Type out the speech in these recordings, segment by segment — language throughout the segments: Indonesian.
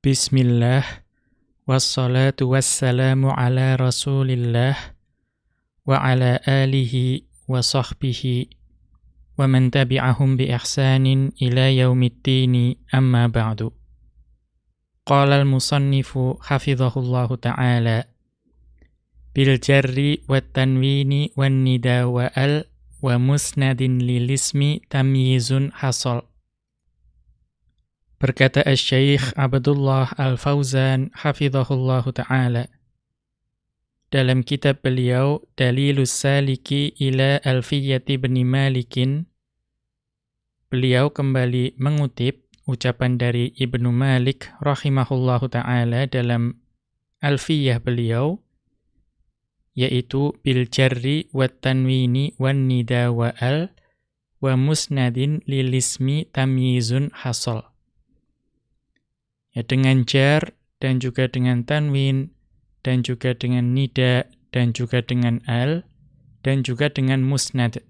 Bismillah Wassalatu wassalamu ala rasulillah Wa ala alihi wa sahbihi Wa man tabi'ahum bi ihsanin ila yaumiddini amma ba'du Qala al-musannifu hafizahullahu ta'ala Bil jarri wa tanwini wa nida wa al Wa musnadin lilismi tamyizun hasol Berkata Syekh Abdullah Al-Fauzan hafizahullah taala. Dalam kitab beliau Dalilus Saliki ila Alfiyati bin Malikin beliau kembali mengutip ucapan dari Ibnu Malik rahimahullahu taala dalam Alfiyah beliau yaitu bil jarri wat tanwini wan nida wa al wa musnadin lil ismi tamyizun hasal Ya, dengan jar dan juga dengan tanwin dan juga dengan nida dan juga dengan al dan juga dengan musnad.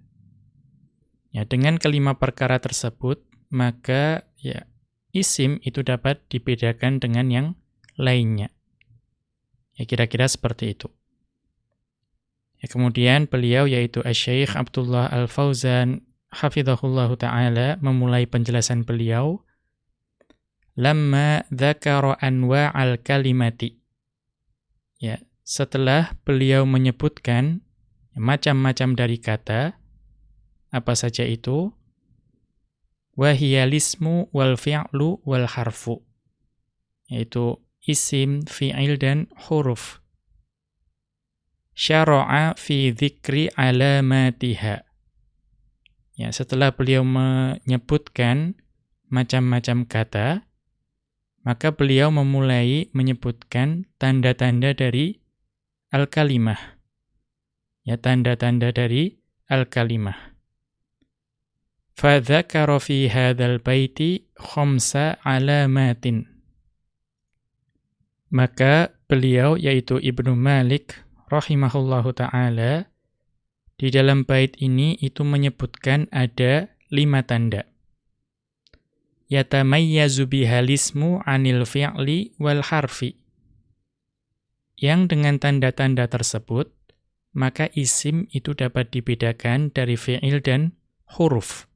Ya, dengan kelima perkara tersebut, maka ya isim itu dapat dibedakan dengan yang lainnya. Ya kira-kira seperti itu. Ya, kemudian beliau yaitu Asy-Syaikh Abdullah Al-Fauzan hafizahullahu taala memulai penjelasan beliau lamma dzakara anwa'al kalimati. Ya, setelah beliau menyebutkan macam-macam dari kata apa saja itu wahiyalismu wal fi'lu wal harfu yaitu isim, fi'il dan huruf. Syara'a fi dzikri alamatiha. Ya, setelah beliau menyebutkan macam-macam kata, maka beliau memulai menyebutkan tanda-tanda dari al-kalimah. Ya, tanda-tanda dari al-kalimah. Fadzakara fi hadzal baiti khamsa alamatin. Maka beliau yaitu Ibnu Malik rahimahullahu taala di dalam bait ini itu menyebutkan ada lima tanda yatamayyazu bihalismu anil fi'li wal harfi. Yang dengan tanda-tanda tersebut, maka isim itu dapat dibedakan dari fi'il dan huruf.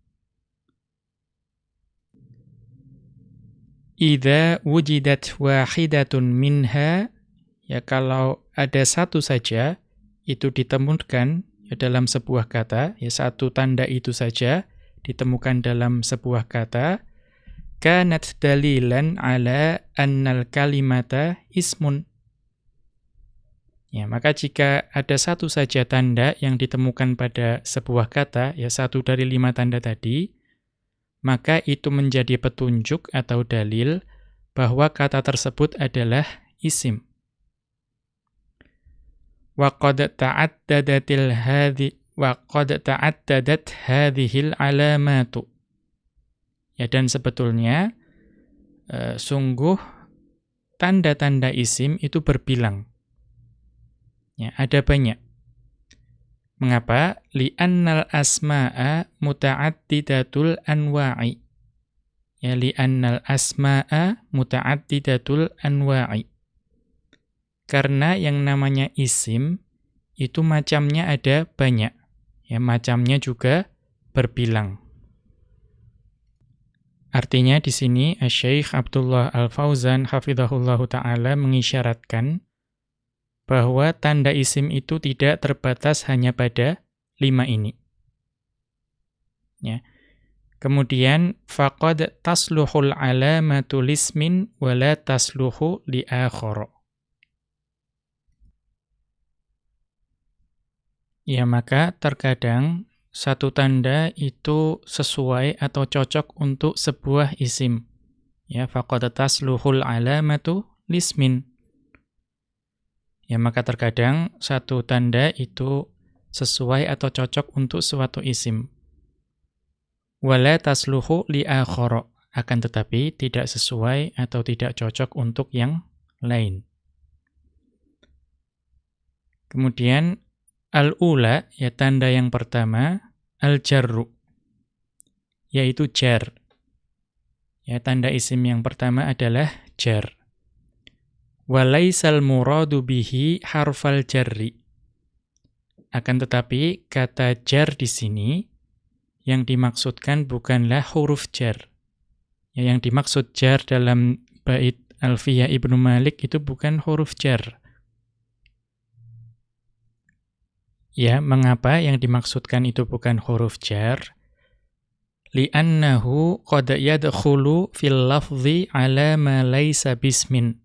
Idza wujidat wahidatun minha, ya kalau ada satu saja, itu ditemukan ya dalam sebuah kata, ya satu tanda itu saja ditemukan dalam sebuah kata, kanat dalilan ala annal kalimata ismun. Ya, maka jika ada satu saja tanda yang ditemukan pada sebuah kata, ya satu dari lima tanda tadi, maka itu menjadi petunjuk atau dalil bahwa kata tersebut adalah isim. Wa qad ta'addadatil hadhi wa qad ta'addadat hadhil alamatu. Ya dan sebetulnya e, sungguh tanda-tanda isim itu berbilang. Ya, ada banyak. Mengapa? Li'annal asma'a muta'addidatul anwa'i. Ya, li'annal asma'a muta'addidatul anwa'i. Karena yang namanya isim itu macamnya ada banyak. Ya, macamnya juga berbilang. Artinya di sini Syekh Abdullah Al-Fauzan hafizahullahu taala mengisyaratkan bahwa tanda isim itu tidak terbatas hanya pada lima ini. Ya. Kemudian faqad tasluhul alamatu lismin wa la tasluhu li akhara. Ya maka terkadang satu tanda itu sesuai atau cocok untuk sebuah isim. Ya, faqad tasluhul alamatu lismin. Ya, maka terkadang satu tanda itu sesuai atau cocok untuk suatu isim. Wala tasluhu li akhara, akan tetapi tidak sesuai atau tidak cocok untuk yang lain. Kemudian Al-ula, ya tanda yang pertama, al-jarru, yaitu jar. Ya, tanda isim yang pertama adalah jar. Walaisal muradu bihi harfal jarri. Akan tetapi kata jar di sini yang dimaksudkan bukanlah huruf jar. Ya, yang dimaksud jar dalam bait Alfiyah Ibnu Malik itu bukan huruf jar. Ya, mengapa yang dimaksudkan itu bukan huruf jar? Li'annahu qad yadkhulu fil lafzi ala ma laysa bismin.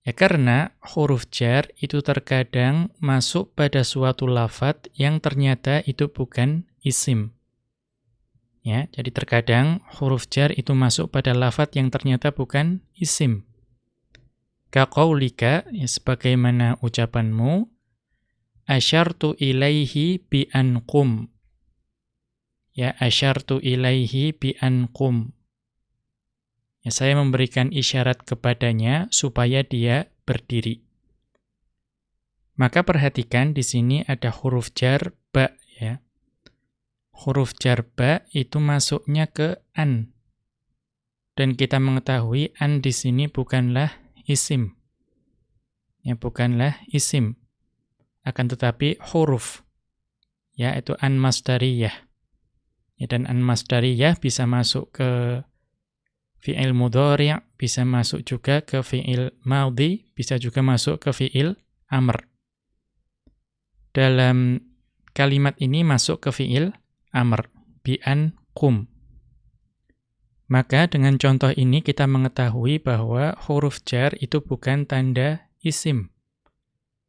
Ya karena huruf jar itu terkadang masuk pada suatu lafat yang ternyata itu bukan isim. Ya, jadi terkadang huruf jar itu masuk pada lafat yang ternyata bukan isim. Kaqaulika, ya sebagaimana ucapanmu, asyartu ilaihi bi anqum. Ya, asyartu ilaihi bi anqum. Ya, saya memberikan isyarat kepadanya supaya dia berdiri. Maka perhatikan di sini ada huruf jar ba ya. Huruf jar ba itu masuknya ke an. Dan kita mengetahui an di sini bukanlah isim. Ya, bukanlah isim. Akan tetapi huruf. Ya, itu an masdariyah. Ya, dan an masdariyah bisa masuk ke fi'il mudhari' bisa masuk juga ke fi'il madhi, bisa juga masuk ke fi'il amr. Dalam kalimat ini masuk ke fi'il amr, bi'an kum. Maka dengan contoh ini kita mengetahui bahwa huruf jar itu bukan tanda isim.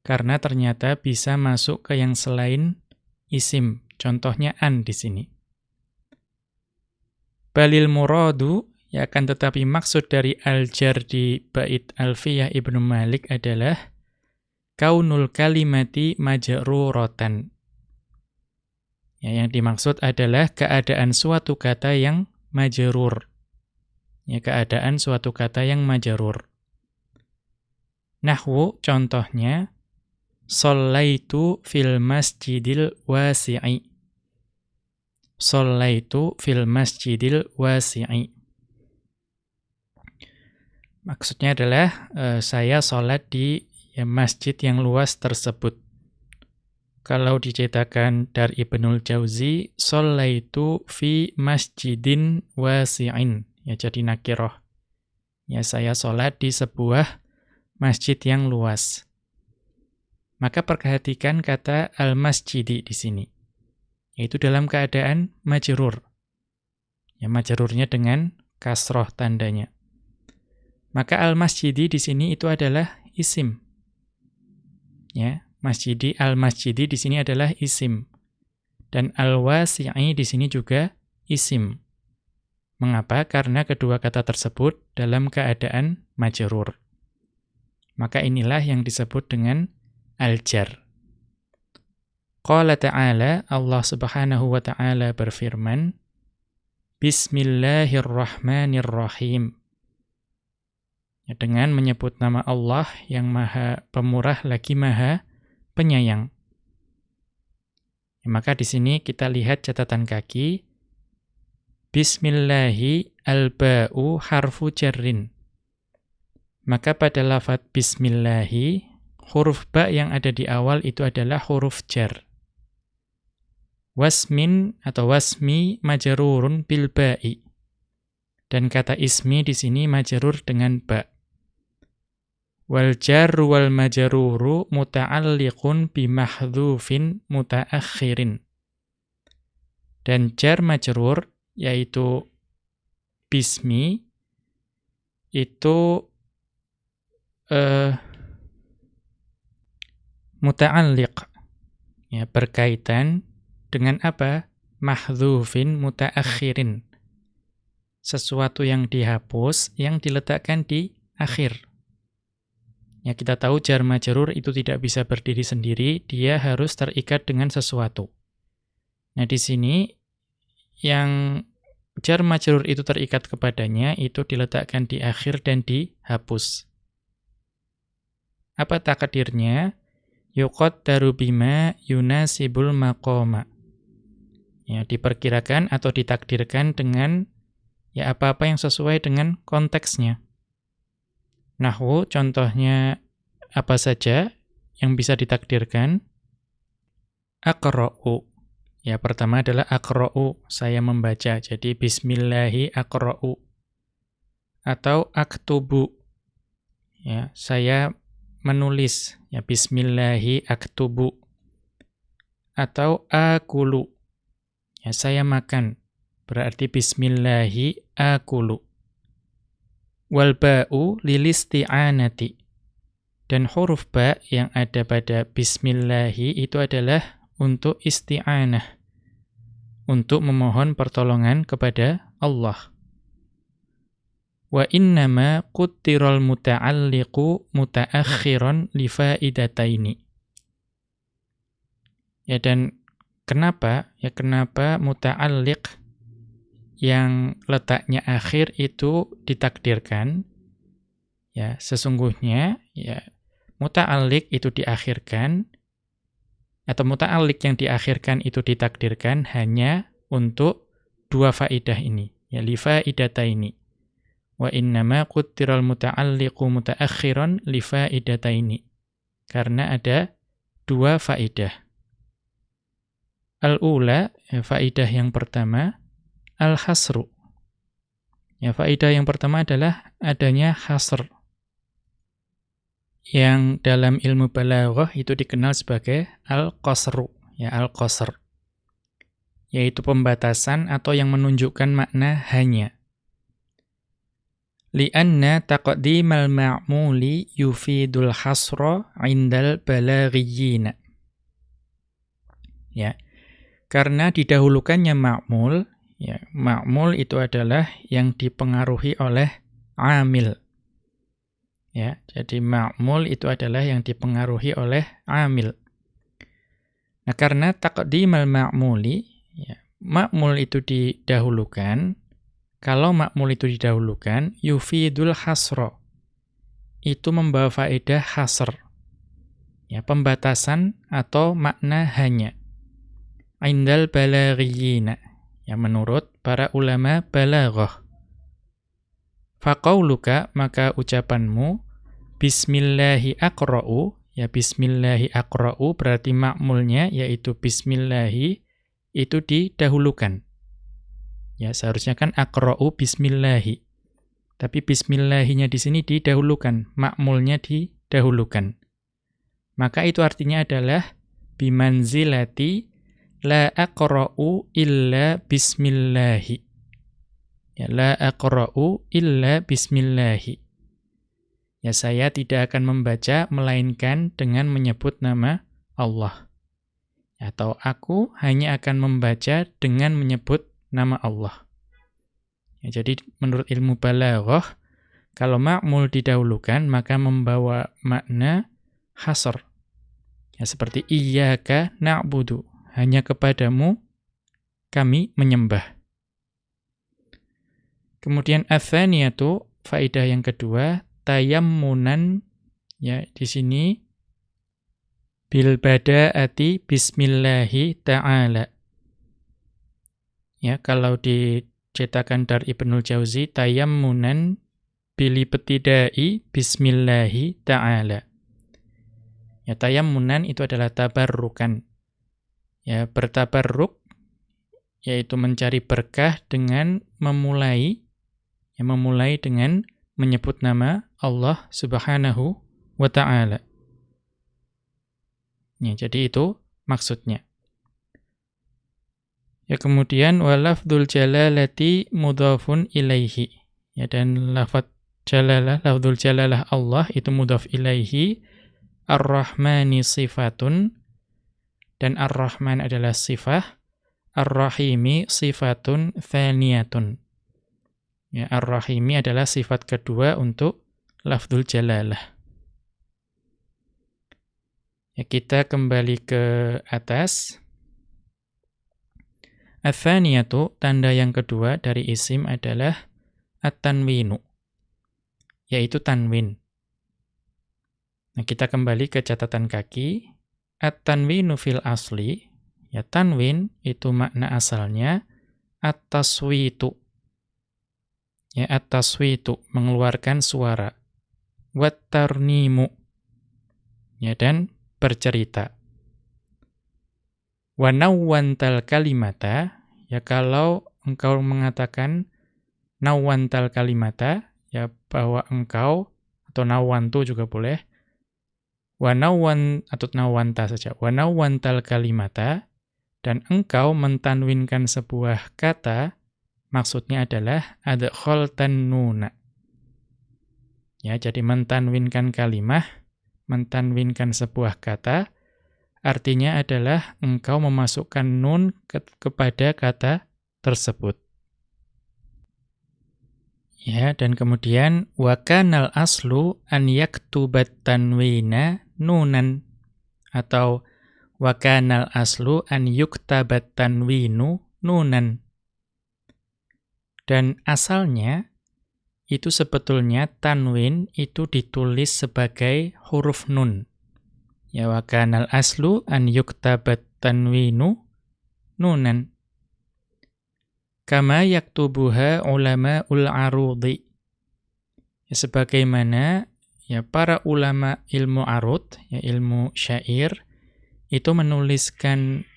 Karena ternyata bisa masuk ke yang selain isim. Contohnya an di sini. Balil muradu Ya akan tetapi maksud dari al-jar di bait Alfiyah Ibnu Malik adalah kaunul kalimati majruratan. Ya, yang dimaksud adalah keadaan suatu kata yang majrur. Ya, keadaan suatu kata yang majrur. Nahwu contohnya Sallaitu fil masjidil wasi'i. Sallaitu fil masjidil wasi'i. Maksudnya adalah uh, saya sholat di ya, masjid yang luas tersebut. Kalau dicetakan dari Ibnul Jauzi, itu fi masjidin wasi'in. Ya, jadi nakiroh. Ya, saya sholat di sebuah masjid yang luas. Maka perhatikan kata al-masjidi di sini. Yaitu dalam keadaan majrur. Ya, majrurnya dengan kasroh tandanya. Maka al-masjidi di sini itu adalah isim. Ya, masjidi al-masjidi di sini adalah isim. Dan al-wasi'i di sini juga isim. Mengapa? Karena kedua kata tersebut dalam keadaan majrur. Maka inilah yang disebut dengan al-jar. Qala ta'ala, Allah subhanahu wa ta'ala berfirman, Bismillahirrahmanirrahim. Ya, dengan menyebut nama Allah yang maha pemurah lagi maha penyayang. Ya, maka di sini kita lihat catatan kaki. Bismillahi al-ba'u harfu jarrin. Maka pada lafat bismillahi, huruf ba yang ada di awal itu adalah huruf jar. Wasmin atau wasmi majarurun bil ba'i. Dan kata ismi di sini majarur dengan ba. Wal jarru wal majruru muta'alliqun bi mahdhufin mutaakhirin. Dan jar majrur yaitu bismi itu uh, muta'alliq ya berkaitan dengan apa? Mahdhufin mutaakhirin. Sesuatu yang dihapus yang diletakkan di akhir. Ya kita tahu jar majrur itu tidak bisa berdiri sendiri, dia harus terikat dengan sesuatu. Nah, di sini yang jar majrur itu terikat kepadanya itu diletakkan di akhir dan dihapus. Apa takdirnya? Yuqaddaru bima yunasibul maqama. Ya, diperkirakan atau ditakdirkan dengan ya apa-apa yang sesuai dengan konteksnya. Nahwu contohnya apa saja yang bisa ditakdirkan? Aqra'u. Ya, pertama adalah aqra'u, saya membaca. Jadi bismillahi aqra'u. Atau aktubu. Ya, saya menulis. Ya, bismillahi aktubu. Atau akulu. Ya, saya makan. Berarti bismillahi akulu. Wal ba'u lilisti'anati. Dan huruf ba yang ada pada bismillahi itu adalah untuk isti'anah. Untuk memohon pertolongan kepada Allah. Wa innama quttiral muta'alliqu muta'akhiran li faidataini. Ya dan kenapa? Ya kenapa muta'alliq yang letaknya akhir itu ditakdirkan ya sesungguhnya ya muta'alliq itu diakhirkan atau muta'alliq yang diakhirkan itu ditakdirkan hanya untuk dua faidah ini ya li faidataini wa innama quttiral muta'alliqu mutaakhiran li faidataini karena ada dua faidah al-ula ya, faidah yang pertama al-hasru. Ya, faedah yang pertama adalah adanya hasr. Yang dalam ilmu balaghah itu dikenal sebagai al-qasru, ya al-qasr. Yaitu pembatasan atau yang menunjukkan makna hanya. Lianna taqdimal ma'muli yufidul hasra 'indal balaghiyyin. Ya. Karena didahulukannya ma'mul Ya, ma'mul itu adalah yang dipengaruhi oleh amil. Ya, jadi ma'mul itu adalah yang dipengaruhi oleh amil. Nah, karena taqdimal ma'muli, ya, ma'mul itu didahulukan, kalau ma'mul itu didahulukan, yufidul hasro. Itu membawa faedah hasr. Ya, pembatasan atau makna hanya. Indal balaghiyina Ya menurut para ulama balaghah. Faqauluka maka ucapanmu bismillahi aqra'u ya bismillahi aqra'u berarti makmulnya yaitu bismillahi itu didahulukan. Ya seharusnya kan aqra'u bismillahi. Tapi bismillahinya di sini didahulukan, makmulnya didahulukan. Maka itu artinya adalah bimanzilati la aqra'u illa bismillahi. Ya, la aqra'u illa bismillahi. Ya, saya tidak akan membaca melainkan dengan menyebut nama Allah. Atau aku hanya akan membaca dengan menyebut nama Allah. Ya, jadi menurut ilmu balaghah, kalau ma'mul didahulukan maka membawa makna hasr. Ya, seperti iyyaka na'budu hanya kepadamu kami menyembah. Kemudian athaniyatu faidah yang kedua tayammunan ya di sini bil bada'ati bismillahi ta'ala. Ya, kalau dicetakan dari Ibnul Jauzi tayammunan bil ibtidai bismillahi ta'ala. Ya, tayammunan itu adalah tabarrukan ya bertabarruk yaitu mencari berkah dengan memulai ya memulai dengan menyebut nama Allah Subhanahu wa taala. Ya, jadi itu maksudnya. Ya kemudian walafdzul jalalati mudhafun ilaihi. Ya dan lafaz jalalah lafdzul jalalah Allah itu mudhaf ilaihi ar-rahmani sifatun dan Ar-Rahman adalah sifah, Ar-Rahimi sifatun thaniyatun. Ya, Ar-Rahimi adalah sifat kedua untuk lafzul jalalah. Ya, kita kembali ke atas. Athaniyatu, tanda yang kedua dari isim adalah at-tanwinu, yaitu tanwin. Nah, kita kembali ke catatan kaki. At-tanwinu fil asli, ya tanwin itu makna asalnya at-taswitu. Ya at-taswitu, mengeluarkan suara. wattarnimu. Ya, dan bercerita. Wa nawwantal kalimata, ya kalau engkau mengatakan nawwantal kalimata, ya bahwa engkau, atau nawantu juga boleh, wa nawwan, atau nawwanta saja, wa nawwantal kalimata, dan engkau mentanwinkan sebuah kata, maksudnya adalah adkhaltan nuna. Ya, jadi mentanwinkan kalimah, mentanwinkan sebuah kata, artinya adalah engkau memasukkan nun ke kepada kata tersebut. Ya, dan kemudian wa kanal aslu an yaktubat tanwina nunan atau wa kanal aslu an yuktabat tanwinu nunan. Dan asalnya itu sebetulnya tanwin itu ditulis sebagai huruf nun. Ya wa kanal aslu an yuktabat tanwinu nunan. Kama yaktubuha ulama ul arudi. Ya, sebagaimana ya para ulama ilmu arud, ya ilmu syair itu menuliskan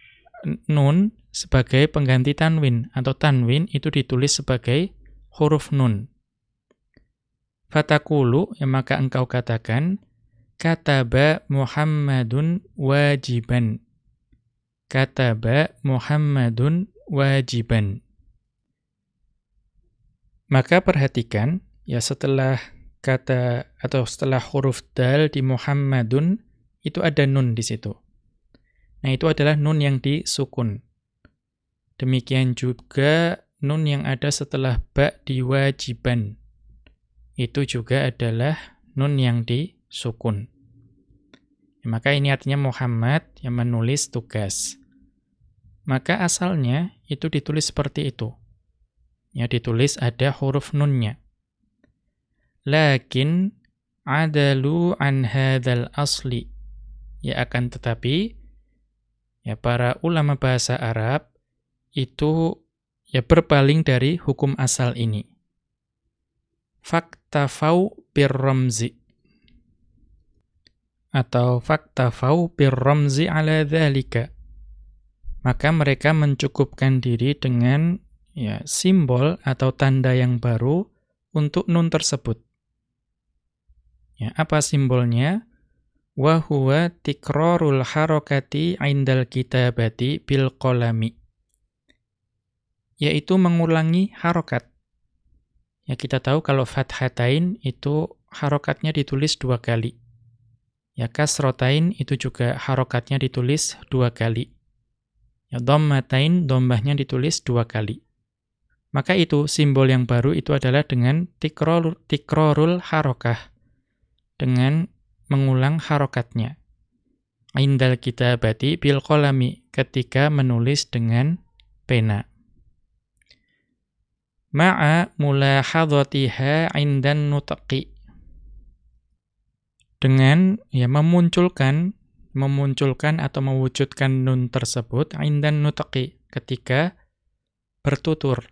nun sebagai pengganti tanwin atau tanwin itu ditulis sebagai huruf nun. Fatakulu, ya maka engkau katakan, Kataba Muhammadun wajiban. Kataba Muhammadun wajiban. Maka perhatikan, ya setelah kata atau setelah huruf dal di Muhammadun, itu ada nun di situ. Nah, itu adalah nun yang disukun. Demikian juga nun yang ada setelah ba di wajiban. Itu juga adalah nun yang disukun. Ya, maka ini artinya Muhammad yang menulis tugas. Maka asalnya itu ditulis seperti itu. Ya, ditulis ada huruf nunnya. Lakin adalu an hadzal asli. Ya akan tetapi ya para ulama bahasa Arab itu ya berpaling dari hukum asal ini. Faktafau birramzi atau fakta faktafau birramzi ala dhalika. Maka mereka mencukupkan diri dengan ya simbol atau tanda yang baru untuk nun tersebut. Ya, apa simbolnya? Wa huwa tikrarul harakati indal kitabati bil qalami. Yaitu mengulangi harokat. Ya kita tahu kalau fathatain itu harokatnya ditulis dua kali. Ya kasrotain itu juga harokatnya ditulis dua kali. Ya dhammatain dombahnya ditulis dua kali. Maka itu simbol yang baru itu adalah dengan tikrorul, tikrorul harokah. Dengan mengulang harokatnya. Indal kitabati bil kolami ketika menulis dengan pena. Ma'a mulahadhatiha indan nutaqi dengan ya memunculkan memunculkan atau mewujudkan nun tersebut indan nutaqi ketika bertutur.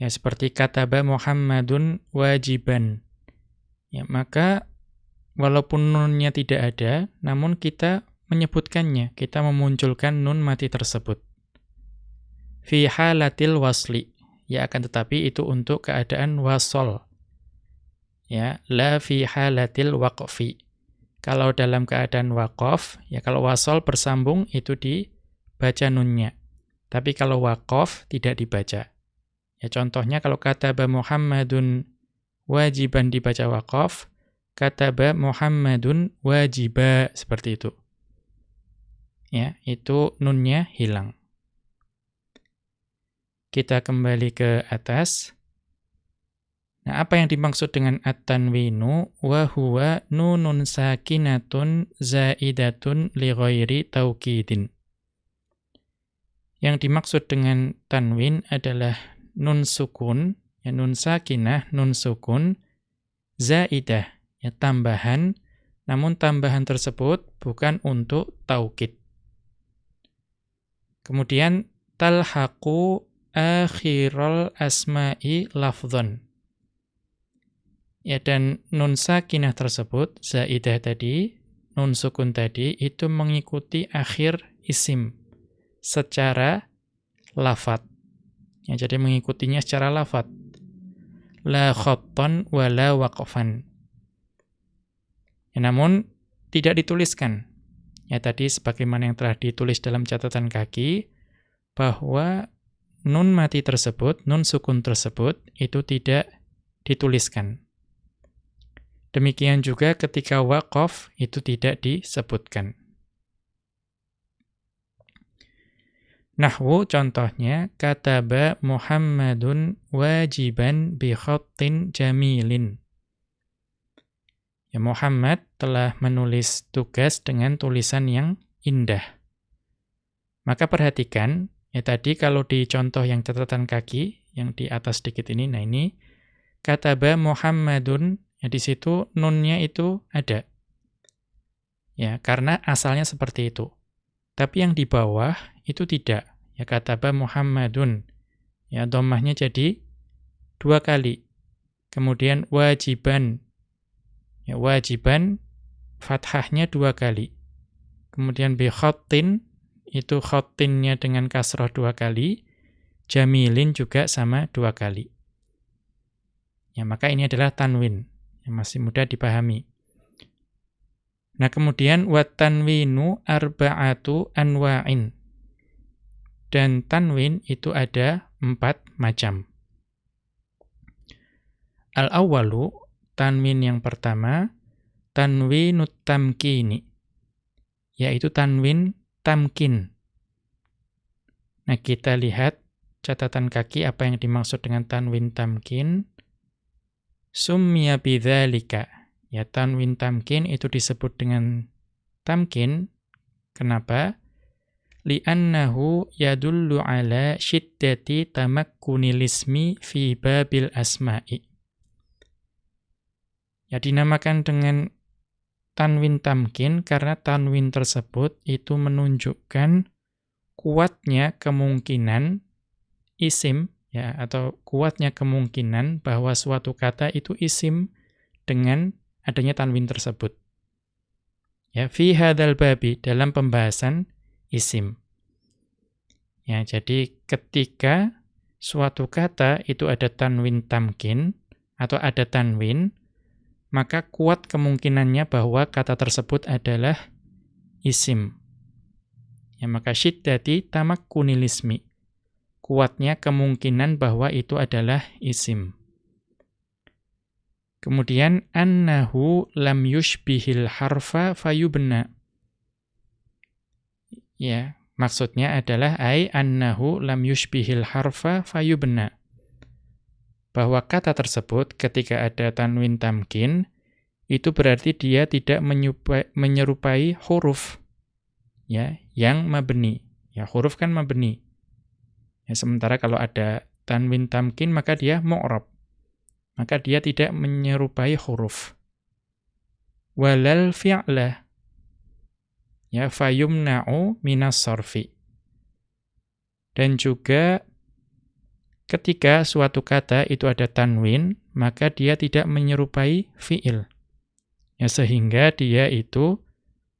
Ya seperti kata ba Muhammadun wajiban. Ya maka walaupun nunnya tidak ada, namun kita menyebutkannya, kita memunculkan nun mati tersebut. Fi halatil wasli. Ya akan tetapi itu untuk keadaan wasol ya la fi halatil waqfi. Kalau dalam keadaan waqaf ya kalau wasol bersambung itu dibaca nunnya. Tapi kalau waqaf tidak dibaca. Ya contohnya kalau kata ba Muhammadun wajiban dibaca waqaf kata ba Muhammadun wajiba seperti itu. Ya itu nunnya hilang. Kita kembali ke atas Nah, apa yang dimaksud dengan at-tanwinu wa huwa nunun sakinatun zaidatun li ghairi taukidin. Yang dimaksud dengan tanwin adalah nun sukun, ya nun sakinah, nun sukun zaidah, ya tambahan, namun tambahan tersebut bukan untuk taukid. Kemudian talhaqu akhiral asma'i lafdhan Ya dan nun sakinah tersebut zaidah tadi, nun sukun tadi itu mengikuti akhir isim secara lafat. Ya, jadi mengikutinya secara lafat. La khattan wa la waqfan. Ya, namun tidak dituliskan. Ya tadi sebagaimana yang telah ditulis dalam catatan kaki bahwa nun mati tersebut, nun sukun tersebut itu tidak dituliskan. Demikian juga ketika waqaf itu tidak disebutkan. Nahwu contohnya kataba Muhammadun wajiban bi khattin jamilin. Ya Muhammad telah menulis tugas dengan tulisan yang indah. Maka perhatikan, ya tadi kalau di contoh yang catatan kaki, yang di atas sedikit ini, nah ini, kataba Muhammadun, ya di situ nunnya itu ada. Ya, karena asalnya seperti itu. Tapi yang di bawah itu tidak. Ya kataba Muhammadun. Ya dhammahnya jadi dua kali. Kemudian wajiban Ya, wajiban fathahnya dua kali. Kemudian bi itu khattinnya dengan kasroh dua kali. Jamilin juga sama dua kali. Ya, maka ini adalah tanwin yang masih mudah dipahami. Nah, kemudian wat tanwinu arba'atu anwa'in. Dan tanwin itu ada empat macam. Al-awwalu tanwin yang pertama, tanwinut tamkini, yaitu tanwin tamkin. Nah, kita lihat catatan kaki apa yang dimaksud dengan tanwin tamkin. Summiya bidzalika. Ya, tanwin tamkin itu disebut dengan tamkin. Kenapa? Li'annahu yadullu ala syiddati tamakkunil ismi fi babil asma'i. Ya dinamakan dengan tanwin tamkin karena tanwin tersebut itu menunjukkan kuatnya kemungkinan isim ya atau kuatnya kemungkinan bahwa suatu kata itu isim dengan adanya tanwin tersebut. Ya fi hadzal babi dalam pembahasan isim. Ya, jadi ketika suatu kata itu ada tanwin tamkin atau ada tanwin, maka kuat kemungkinannya bahwa kata tersebut adalah isim. Ya, maka syiddati tamakkunilismi. Kuatnya kemungkinan bahwa itu adalah isim. Kemudian annahu lam yushbihil harfa fayubna. Ya, maksudnya adalah ai annahu lam yushbihil harfa fayubna bahwa kata tersebut ketika ada tanwin tamkin itu berarti dia tidak menyerupai huruf ya yang mabni. Ya huruf kan mabni. Ya sementara kalau ada tanwin tamkin maka dia mu'rab. Maka dia tidak menyerupai huruf. Walal fi'la ya fayumna'u minas sarfi. Dan juga Ketika suatu kata itu ada tanwin, maka dia tidak menyerupai fi'il. Ya, sehingga dia itu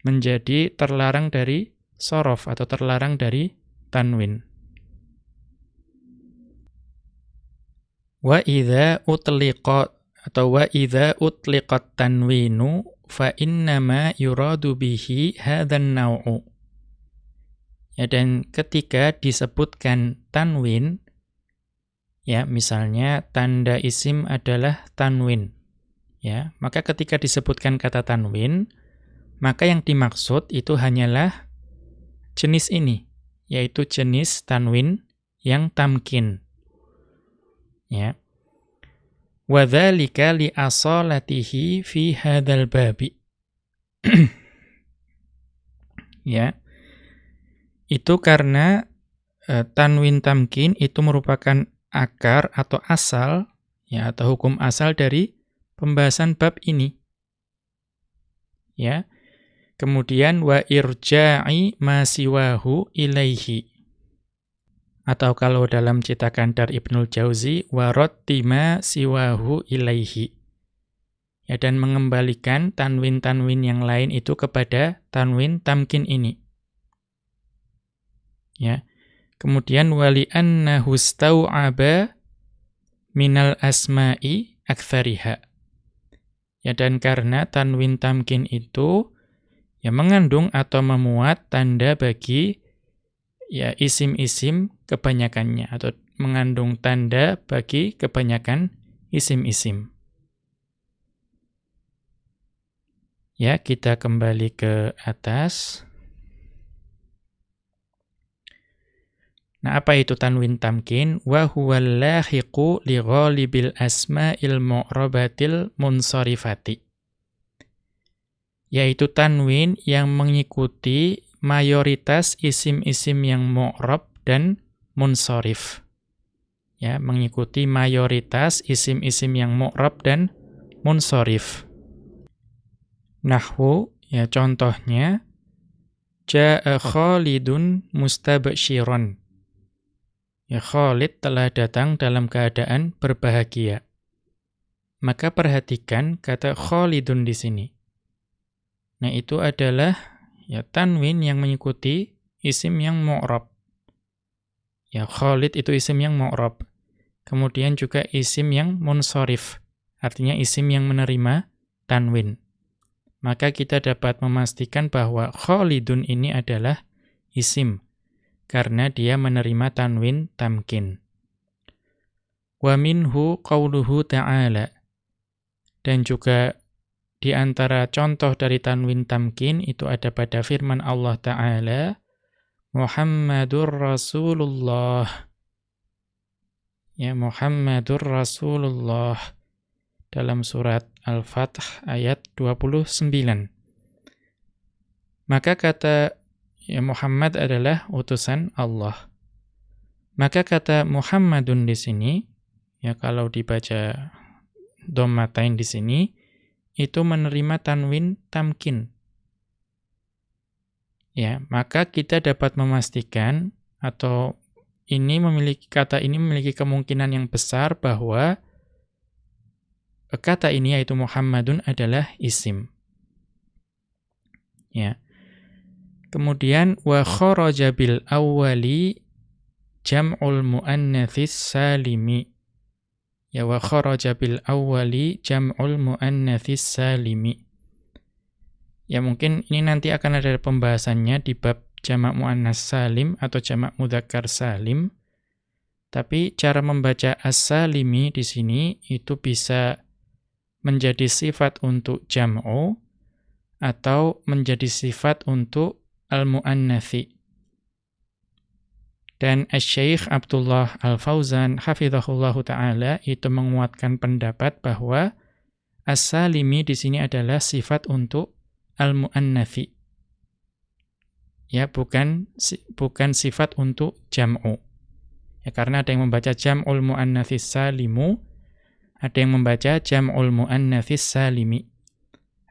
menjadi terlarang dari sorof atau terlarang dari tanwin. Wa idza utliqa atau wa idza utliqat tanwinu fa innama yuradu bihi hadzan naw'u. Ya dan ketika disebutkan tanwin Ya, misalnya tanda isim adalah tanwin. Ya, maka ketika disebutkan kata tanwin, maka yang dimaksud itu hanyalah jenis ini, yaitu jenis tanwin yang tamkin. Ya. Wadzalika li asalatihi fi hadzal babi. ya. Itu karena uh, tanwin tamkin itu merupakan akar atau asal ya atau hukum asal dari pembahasan bab ini. Ya. Kemudian wa irja'i ma ilaihi. Atau kalau dalam cetakan dari Ibnul Jauzi wa rattima siwahu ilaihi. ya dan mengembalikan tanwin-tanwin yang lain itu kepada tanwin tamkin ini. Ya. Kemudian wali annahu stau'aba minal asma'i aktsariha. Ya dan karena tanwin tamkin itu ya mengandung atau memuat tanda bagi ya isim-isim kebanyakannya atau mengandung tanda bagi kebanyakan isim-isim. Ya, kita kembali ke atas. Nah, apa itu tanwin tamkin? Wa huwal lahiqu li ghalibil asma'il mu'rabatil munsharifati. Yaitu tanwin yang mengikuti mayoritas isim-isim yang mu'rab dan munsharif. Ya, mengikuti mayoritas isim-isim yang mu'rab dan munsharif. Nahwu, ya contohnya, Ja'a Khalidun mustabshiron. Ya Khalid telah datang dalam keadaan berbahagia. Maka perhatikan kata Khalidun di sini. Nah, itu adalah ya tanwin yang mengikuti isim yang mu'rab. Ya Khalid itu isim yang mu'rab. Kemudian juga isim yang munsorif. Artinya isim yang menerima tanwin maka kita dapat memastikan bahwa Khalidun ini adalah isim, karena dia menerima tanwin tamkin. Wa minhu qawluhu ta'ala. Dan juga di antara contoh dari tanwin tamkin itu ada pada firman Allah Ta'ala, Muhammadur Rasulullah. Ya, Muhammadur Rasulullah. Dalam surat Al-Fath ayat 29. Maka kata ya Muhammad adalah utusan Allah. Maka kata Muhammadun di sini, ya kalau dibaca dommatain di sini, itu menerima tanwin tamkin. Ya, maka kita dapat memastikan atau ini memiliki kata ini memiliki kemungkinan yang besar bahwa kata ini yaitu Muhammadun adalah isim. Ya. Kemudian wa kharaja bil awwali jam'ul muannatsis salimi. Ya wa kharaja bil awwali jam'ul muannatsis salimi. Ya mungkin ini nanti akan ada pembahasannya di bab jamak muannas salim atau jamak mudzakkar salim. Tapi cara membaca as-salimi di sini itu bisa menjadi sifat untuk jam'u atau menjadi sifat untuk al-mu'annathi. Dan Syekh Abdullah Al-Fauzan hafizahullahu taala itu menguatkan pendapat bahwa as-salimi di sini adalah sifat untuk al-mu'annathi. Ya, bukan bukan sifat untuk jam'u. Ya, karena ada yang membaca jam'ul mu'annatsi salimu ada yang membaca jam'ul muannatsis salimi.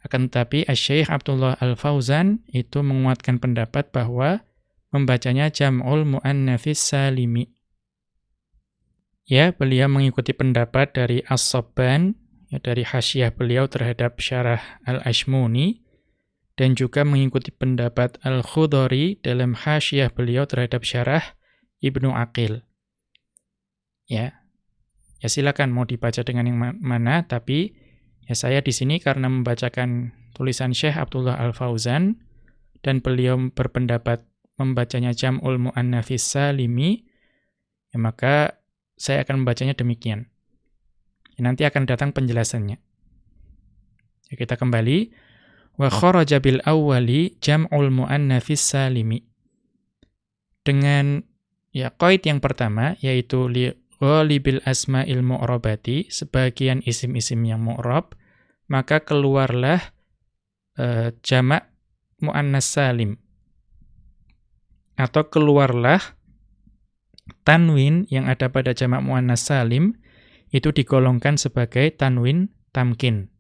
Akan tetapi Asy-Syaikh Abdullah Al-Fauzan itu menguatkan pendapat bahwa membacanya jam'ul muannatsis salimi. Ya, beliau mengikuti pendapat dari As-Sabban, ya, dari hasyiah beliau terhadap syarah Al-Ashmuni, dan juga mengikuti pendapat Al-Khudhari dalam hasyiah beliau terhadap syarah Ibnu Aqil. Ya, Ya silakan mau dibaca dengan yang mana, tapi ya saya di sini karena membacakan tulisan Syekh Abdullah Al-Fauzan dan beliau berpendapat membacanya Jam'ul Mu'annafis Salimi, ya maka saya akan membacanya demikian. Ya, nanti akan datang penjelasannya. Ya, kita kembali. Wa kharaja bil awwali jam'ul mu'annafis salimi. Dengan ya qaid yang pertama yaitu li ghalibil asma'il mu'rabati, sebagian isim-isim yang mu'rab, maka keluarlah uh, jamak mu'annas salim. Atau keluarlah tanwin yang ada pada jamak mu'annas salim, itu digolongkan sebagai tanwin tamkin.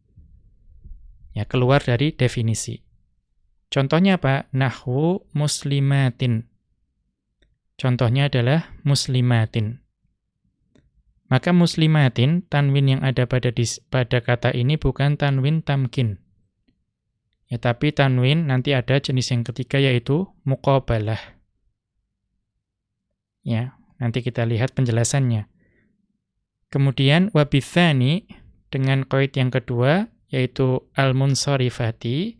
Ya, keluar dari definisi. Contohnya apa? Nahwu muslimatin. Contohnya adalah muslimatin. Maka muslimatin, tanwin yang ada pada di, pada kata ini bukan tanwin tamkin. Ya, tapi tanwin nanti ada jenis yang ketiga yaitu muqabalah. Ya, nanti kita lihat penjelasannya. Kemudian wabithani dengan koid yang kedua yaitu al-munsarifati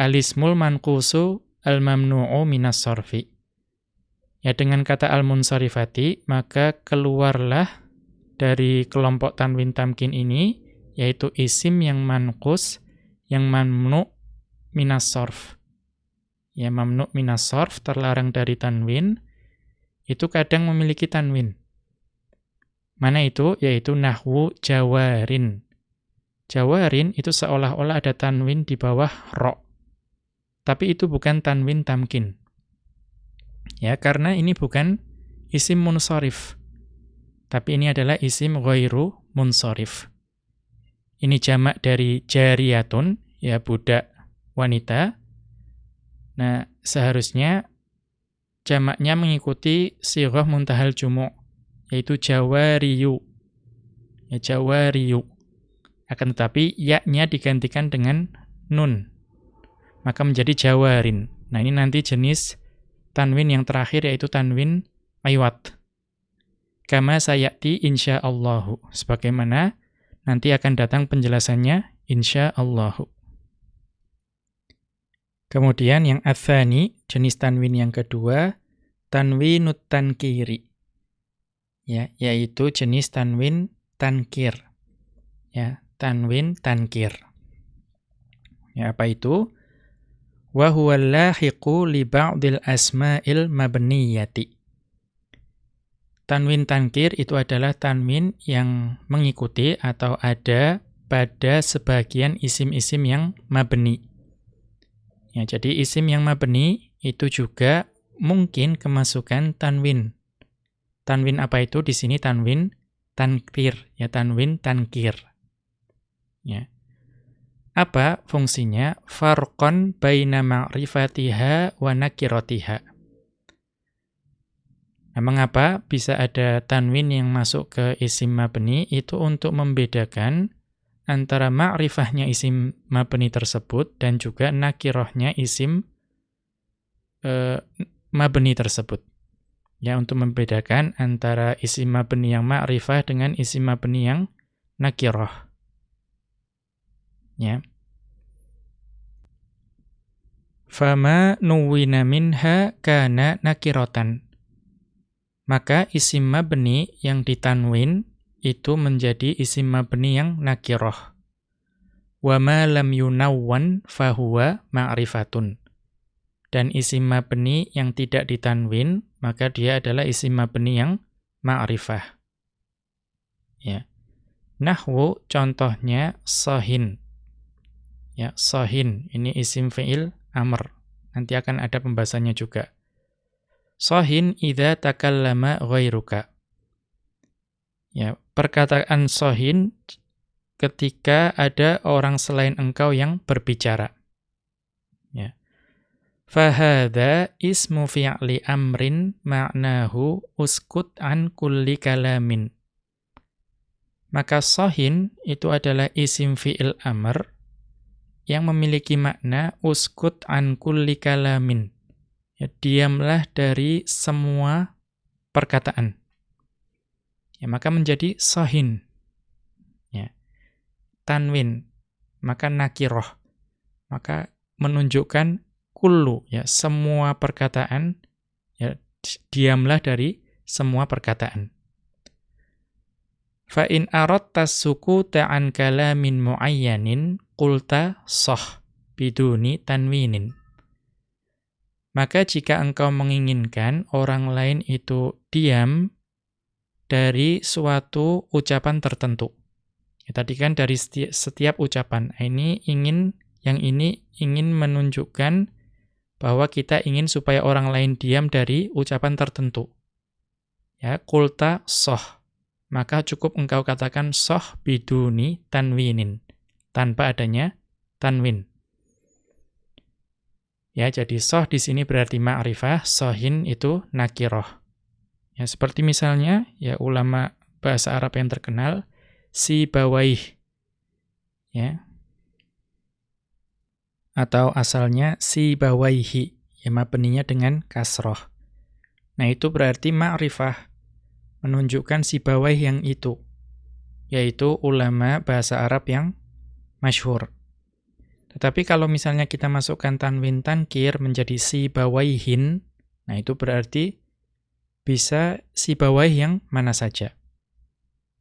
alismul manqusu al-mamnu'u minas sorfi. Ya dengan kata al-munsarifati, maka keluarlah dari kelompok tanwin tamkin ini, yaitu isim yang manqus, yang mamnu minas. Ya mamnu minas sorf, terlarang dari tanwin, itu kadang memiliki tanwin. Mana itu? Yaitu nahwu jawarin. Jawarin itu seolah-olah ada tanwin di bawah ro. Tapi itu bukan tanwin tamkin. Ya, karena ini bukan isim munsorif. Tapi ini adalah isim ghairu munsorif. Ini jamak dari jariyatun, ya budak wanita. Nah, seharusnya jamaknya mengikuti sirah muntahal jumu' yaitu jawariyu. Ya jawariyu. Akan tetapi yaknya digantikan dengan nun. Maka menjadi jawarin. Nah, ini nanti jenis tanwin yang terakhir yaitu tanwin aywat. Kama sayati insyaallahu. Sebagaimana nanti akan datang penjelasannya insyaallahu. Kemudian yang athani, jenis tanwin yang kedua, tanwinut tankiri. Ya, yaitu jenis tanwin tankir. Ya, tanwin tankir. Ya, apa itu? wa huwa lahiqu li ba'dil asma'il mabniyati. Tanwin tankir itu adalah tanwin yang mengikuti atau ada pada sebagian isim-isim yang mabni. Ya, jadi isim yang mabni itu juga mungkin kemasukan tanwin. Tanwin apa itu? Di sini tanwin tankir, ya tanwin tankir. Ya. Apa fungsinya? Farqon baina ma'rifatiha wa nakiratiha. Nah, mengapa bisa ada tanwin yang masuk ke isim mabni? Itu untuk membedakan antara ma'rifahnya isim mabni tersebut dan juga nakirohnya isim e, mabni tersebut. Ya, untuk membedakan antara isim mabni yang ma'rifah dengan isim mabni yang nakiroh. Ya. Fama nuwina minha kana nakirotan. Maka isim mabni yang ditanwin itu menjadi isim mabni yang nakiroh. Wa ma lam yunawwan fahuwa ma'rifatun. Dan isim mabni yang tidak ditanwin, maka dia adalah isim mabni yang ma'rifah. Ya. Nahwu contohnya sohin. Ya, sohin ini isim fi'il amr. Nanti akan ada pembahasannya juga. Sohin idza takallama ghairuka. Ya, perkataan sohin ketika ada orang selain engkau yang berbicara. Ya. Fahada ismu fi'li amrin ma'nahu uskut an kulli kalamin. Maka sohin itu adalah isim fi'il amr yang memiliki makna uskut an kulli kalamin. Ya, diamlah dari semua perkataan. Ya, maka menjadi sahin. Ya. Tanwin, maka nakiroh. Maka menunjukkan kullu, ya, semua perkataan, ya, diamlah dari semua perkataan. Fa in aradta sukuta an kalamin muayyanin qulta sah biduni tanwinin. Maka jika engkau menginginkan orang lain itu diam dari suatu ucapan tertentu. Ya, tadi kan dari setiap, setiap ucapan. Nah, ini ingin yang ini ingin menunjukkan bahwa kita ingin supaya orang lain diam dari ucapan tertentu. Ya, kulta soh. Maka cukup engkau katakan soh biduni tanwinin tanpa adanya tanwin. Ya, jadi soh di sini berarti ma'rifah, sohin itu nakiroh. Ya, seperti misalnya ya ulama bahasa Arab yang terkenal si bawaih ya. Atau asalnya si bawaihi ya mabninya dengan kasroh. Nah, itu berarti ma'rifah menunjukkan si bawaih yang itu yaitu ulama bahasa Arab yang masyhur. Tetapi kalau misalnya kita masukkan tanwin tankir menjadi si bawaihin, nah itu berarti bisa si bawah yang mana saja.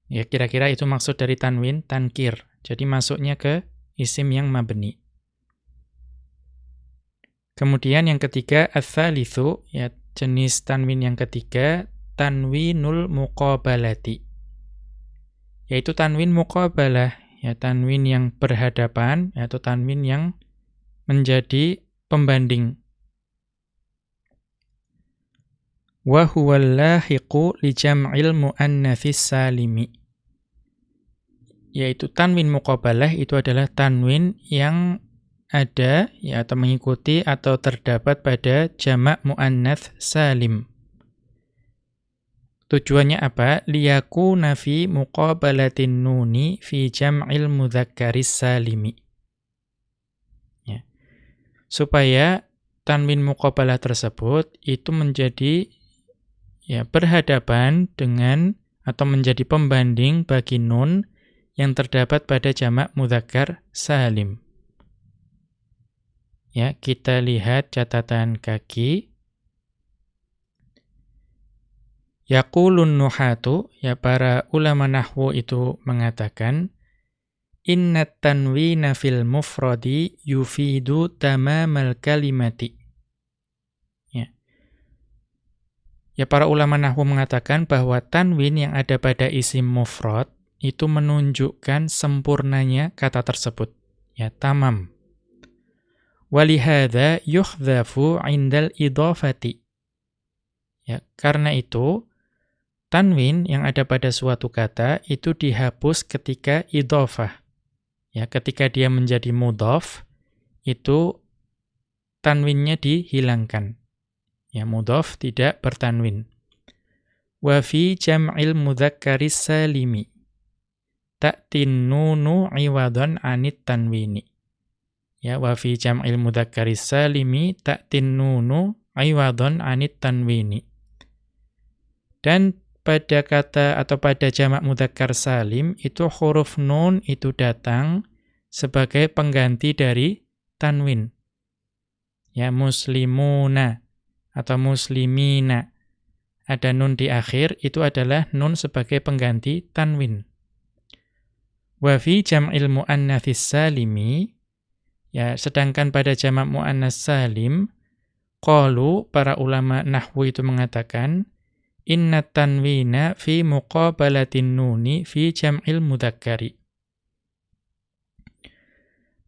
Ya, kira-kira itu maksud dari tanwin tankir. Jadi masuknya ke isim yang mabni. Kemudian yang ketiga ats-tsalitsu ya jenis tanwin yang ketiga tanwinul muqabalati. Yaitu tanwin muqabalah, ya tanwin yang berhadapan atau tanwin yang menjadi pembanding wa huwal lahiqu li jam'il muannatsis salimi yaitu tanwin muqabalah itu adalah tanwin yang ada ya atau mengikuti atau terdapat pada jamak muannats salim Tujuannya apa? Liyaku nafi muqabalatin nuni fi jam'il mudzakkaris salimi. Ya. Supaya tanwin muqabalah tersebut itu menjadi ya berhadapan dengan atau menjadi pembanding bagi nun yang terdapat pada jamak mudzakkar salim. Ya, kita lihat catatan kaki. Yaqulun nuhatu, ya para ulama nahwu itu mengatakan inna tanwina fil mufradi yufidu tamamal kalimati. Ya para ulama nahwu mengatakan bahwa tanwin yang ada pada isim mufrad itu menunjukkan sempurnanya kata tersebut. Ya, tamam. Walihada yuhdhafu indal idhafati. Ya, karena itu tanwin yang ada pada suatu kata itu dihapus ketika idhafah. Ya, ketika dia menjadi mudhaf itu tanwinnya dihilangkan. Ya mudhaf tidak bertanwin. Wa fi jam'il mudzakkaris salimi ta'tin nunu iwadan anit tanwini. Ya wa fi jam'il mudzakkaris salimi ta'tin nunu iwadan anit tanwini. Dan pada kata atau pada jamak mudzakkar salim itu huruf nun itu datang sebagai pengganti dari tanwin. Ya muslimuna atau muslimina ada nun di akhir itu adalah nun sebagai pengganti tanwin. Wa fi jam'il muannatsis salimi ya sedangkan pada jamak muannats salim qalu para ulama nahwu itu mengatakan inna tanwina fi muqabalatin nuni fi jam'il mudzakkari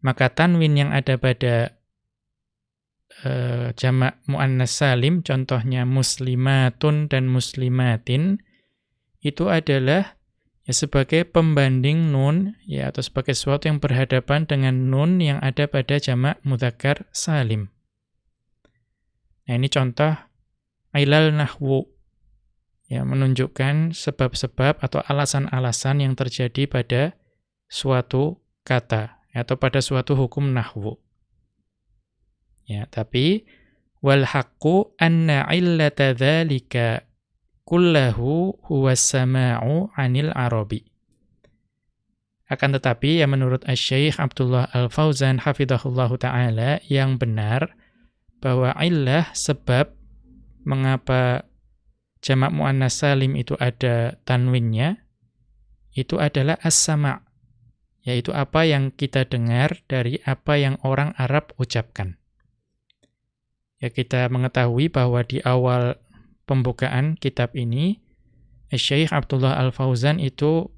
maka tanwin yang ada pada uh, jamak muannas salim contohnya muslimatun dan muslimatin itu adalah ya sebagai pembanding nun ya atau sebagai sesuatu yang berhadapan dengan nun yang ada pada jamak mudzakkar salim. Nah ini contoh ilal nahwu ya menunjukkan sebab-sebab atau alasan-alasan yang terjadi pada suatu kata atau pada suatu hukum nahwu. Ya, tapi wal haqqu anna illata dzalika kullahu huwa sama'u 'anil arabi. Akan tetapi yang menurut Asy-Syaikh Abdullah Al-Fauzan hafizahullahu taala yang benar bahwa illah sebab mengapa jamak muannas salim itu ada tanwinnya itu adalah as-sama' yaitu apa yang kita dengar dari apa yang orang Arab ucapkan. Ya kita mengetahui bahwa di awal pembukaan kitab ini Syekh Abdullah Al-Fauzan itu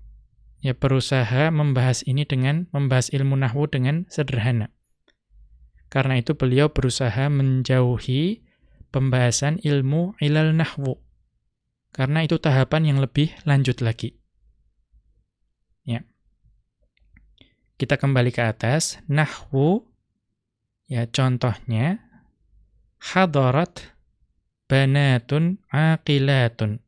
ya berusaha membahas ini dengan membahas ilmu nahwu dengan sederhana. Karena itu beliau berusaha menjauhi pembahasan ilmu ilal nahwu. Karena itu tahapan yang lebih lanjut lagi. Ya. Kita kembali ke atas, nahwu ya contohnya hadarat banatun aqilatun.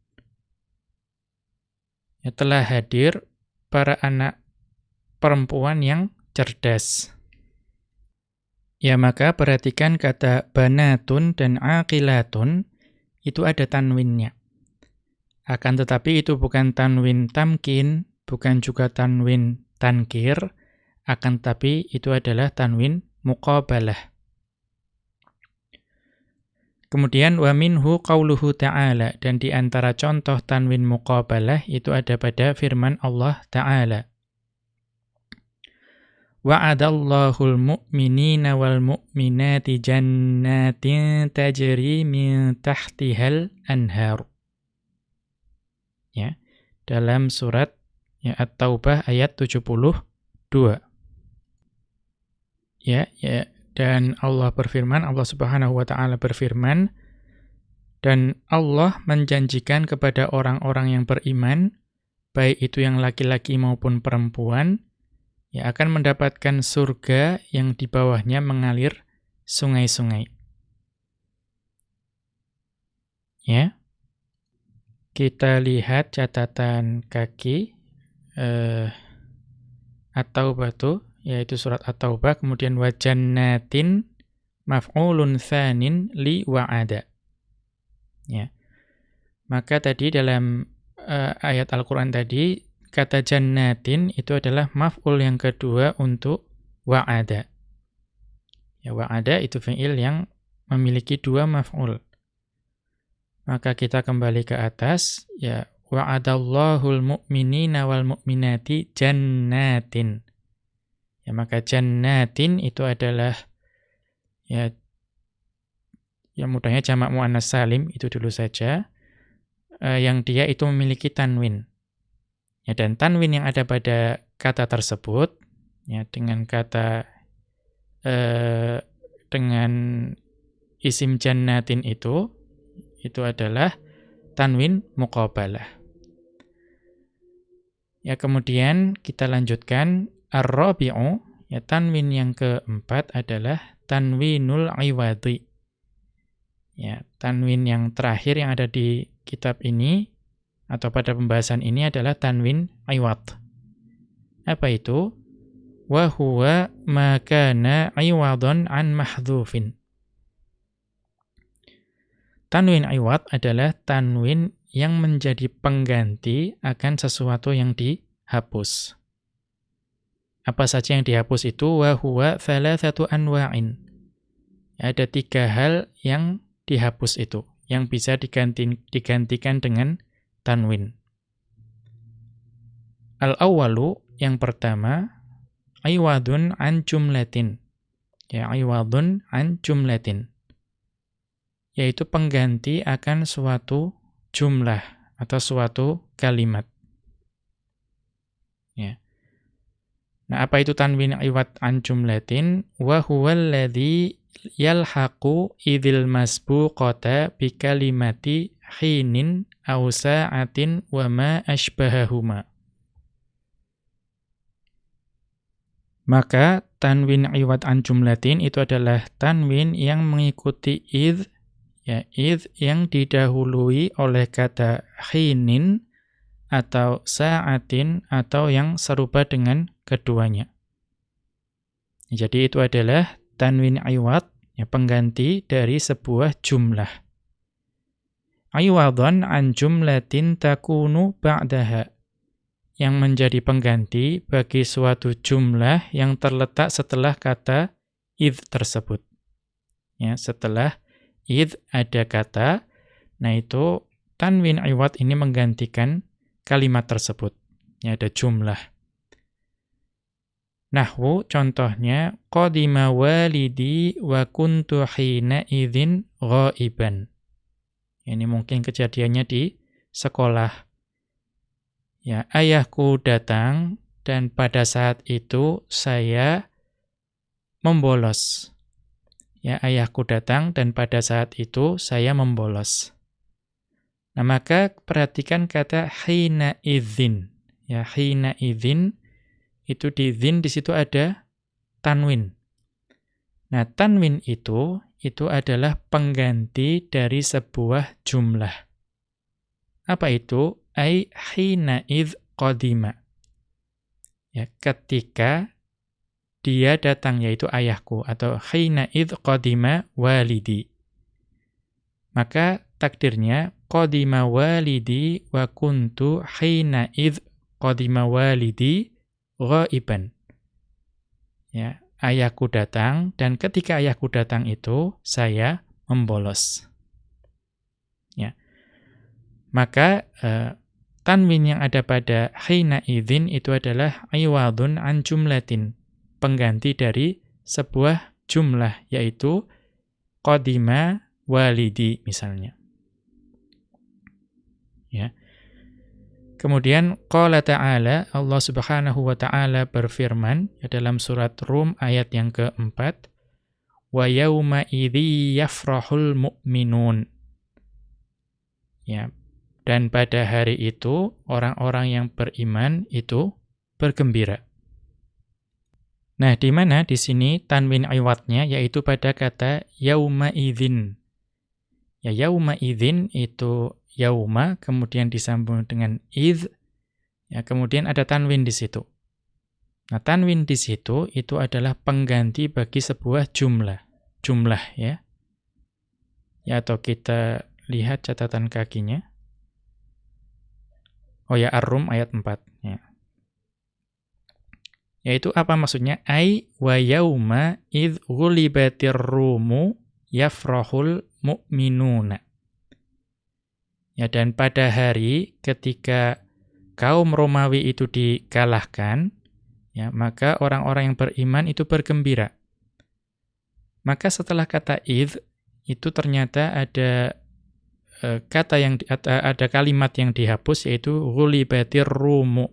ya, telah hadir para anak perempuan yang cerdas. Ya maka perhatikan kata banatun dan aqilatun itu ada tanwinnya. Akan tetapi itu bukan tanwin tamkin, bukan juga tanwin tankir, akan tetapi itu adalah tanwin muqabalah. Kemudian wa minhu qauluhu ta'ala dan di antara contoh tanwin muqabalah itu ada pada firman Allah Ta'ala. Wa'adallahu al-mu'minina wal mu'minati jannatin tajri min tahtihal anhar. Ya, dalam surat ya At-Taubah ayat 72. Ya, ya dan Allah berfirman, Allah Subhanahu wa taala berfirman, dan Allah menjanjikan kepada orang-orang yang beriman, baik itu yang laki-laki maupun perempuan, ya akan mendapatkan surga yang di bawahnya mengalir sungai-sungai. Ya. Kita lihat catatan kaki eh, atau batu yaitu surat At-Taubah kemudian wa jannatin maf'ulun tsanin li wa'ada. Ya. Maka tadi dalam uh, ayat Al-Qur'an tadi kata jannatin itu adalah maf'ul yang kedua untuk wa'ada. Ya wa'ada itu fi'il yang memiliki dua maf'ul. Maka kita kembali ke atas ya wa'adallahu mu'minina wal mu'minati jannatin. Ya, maka jannatin itu adalah ya yang mudahnya jamak muannas salim itu dulu saja eh, yang dia itu memiliki tanwin. Ya dan tanwin yang ada pada kata tersebut ya dengan kata eh, dengan isim jannatin itu itu adalah tanwin muqabalah. Ya kemudian kita lanjutkan Ar-rabi'u, ya tanwin yang keempat adalah tanwinul iwadi. Ya, tanwin yang terakhir yang ada di kitab ini atau pada pembahasan ini adalah tanwin iwad. Apa itu? Wa huwa ma kana iwadun an mahdhufin. Tanwin iwad adalah tanwin yang menjadi pengganti akan sesuatu yang dihapus. Apa saja yang dihapus itu wa huwa thalathatu anwa'in. Ada tiga hal yang dihapus itu, yang bisa diganti, digantikan dengan tanwin. Al-awwalu, yang pertama, aywadun an jumlatin. Ya, aywadun an jumlatin. Yaitu pengganti akan suatu jumlah atau suatu kalimat. Ya. Nah, apa itu tanwin iwat an jumlatin? Wa huwa alladhi yalhaqu idhil masbuqata bi kalimati hinin aw sa'atin wa ma ashbahahuma. Maka tanwin iwat an jumlatin itu adalah tanwin yang mengikuti id ya id yang didahului oleh kata hinin atau sa'atin atau yang serupa dengan keduanya. Jadi itu adalah tanwin iwad, ya, pengganti dari sebuah jumlah. Iwadhan an jumlatin takunu ba'daha. Yang menjadi pengganti bagi suatu jumlah yang terletak setelah kata id tersebut. Ya, setelah id ada kata, nah itu tanwin iwad ini menggantikan kalimat tersebut. Ya, ada jumlah. Nahwu contohnya qadima walidi wa kuntu hina idzin ghaiban. Ini mungkin kejadiannya di sekolah. Ya, ayahku datang dan pada saat itu saya membolos. Ya, ayahku datang dan pada saat itu saya membolos. Nah, maka perhatikan kata hina idzin. Ya, hina idzin itu di dzin di situ ada tanwin. Nah, tanwin itu itu adalah pengganti dari sebuah jumlah. Apa itu? ay hina id qadima. Ya, ketika dia datang yaitu ayahku atau hina id qadima walidi. Maka takdirnya qadima walidi wa kuntu hina id qadima walidi ghaiban. Ya, ayahku datang dan ketika ayahku datang itu saya membolos. Ya. Maka uh, tanwin yang ada pada hina idzin itu adalah iwadun an jumlatin, pengganti dari sebuah jumlah yaitu qadima walidi misalnya. Ya. Kemudian qala ta'ala Allah Subhanahu wa taala berfirman dalam surat Rum ayat yang keempat wa yauma idzi yafrahul mu'minun ya dan pada hari itu orang-orang yang beriman itu bergembira Nah, di mana di sini tanwin iwatnya yaitu pada kata yauma idzin. Ya yauma idzin itu yauma, kemudian disambung dengan id, ya kemudian ada tanwin di situ. Nah, tanwin di situ itu adalah pengganti bagi sebuah jumlah. Jumlah ya. Ya atau kita lihat catatan kakinya. Oh ya, Ar-Rum ayat 4 ya. Yaitu apa maksudnya? Ai wa yauma id ghulibatir rumu yafrahul mu'minuna. Ya dan pada hari ketika kaum Romawi itu dikalahkan, ya maka orang-orang yang beriman itu bergembira. Maka setelah kata id itu ternyata ada e, kata yang ada kalimat yang dihapus yaitu ghulibatir rumu.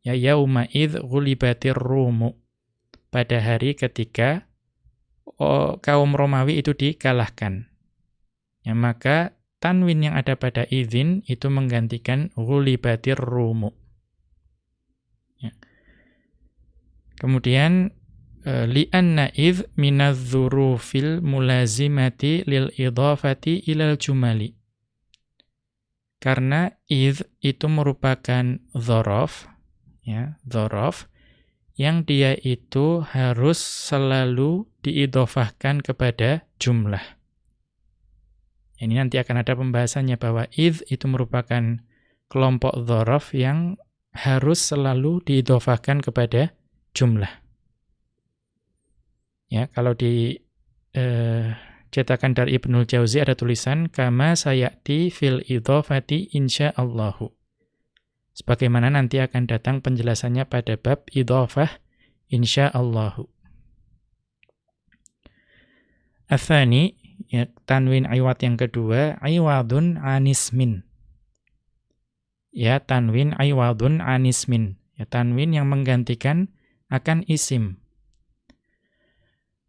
Ya yauma id ghulibatir rumu. Pada hari ketika oh, kaum Romawi itu dikalahkan. Ya maka tanwin yang ada pada izin itu menggantikan ghulibatir rumu. Ya. Kemudian e, li'anna idh minadh-dzurufil mulazimati lil idhafati ilal jumali. Karena idh itu merupakan dzaraf ya, dzaraf yang dia itu harus selalu diidhofahkan kepada jumlah. Ini nanti akan ada pembahasannya bahwa id itu merupakan kelompok dhorof yang harus selalu diidofahkan kepada jumlah. Ya, kalau di eh, cetakan dari Ibnul Jauzi ada tulisan kama sayati fil idhofati insyaallahu. Sebagaimana nanti akan datang penjelasannya pada bab idhofah insyaallahu. Athani ya, tanwin iwat yang kedua iwadun anismin ya tanwin iwadun anismin ya tanwin yang menggantikan akan isim.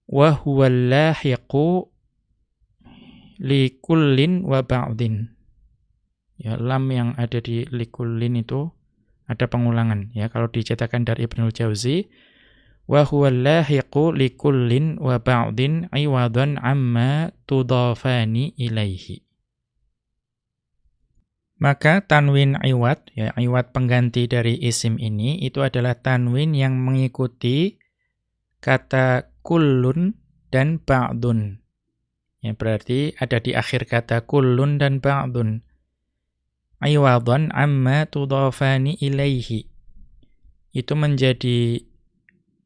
Wa huwal lahiqu wa ba'din. Ya lam yang ada di likullin itu ada pengulangan. Ya kalau dicetakan dari Ibnul Jauzi wa huwa lahiqu likullin wa ba'din iwadan amma tudafani ilaihi. Maka tanwin iwad, ya iwad pengganti dari isim ini, itu adalah tanwin yang mengikuti kata kullun dan ba'dun. Ya, berarti ada di akhir kata kullun dan ba'dun. Iwadan amma tudafani ilaihi. Itu menjadi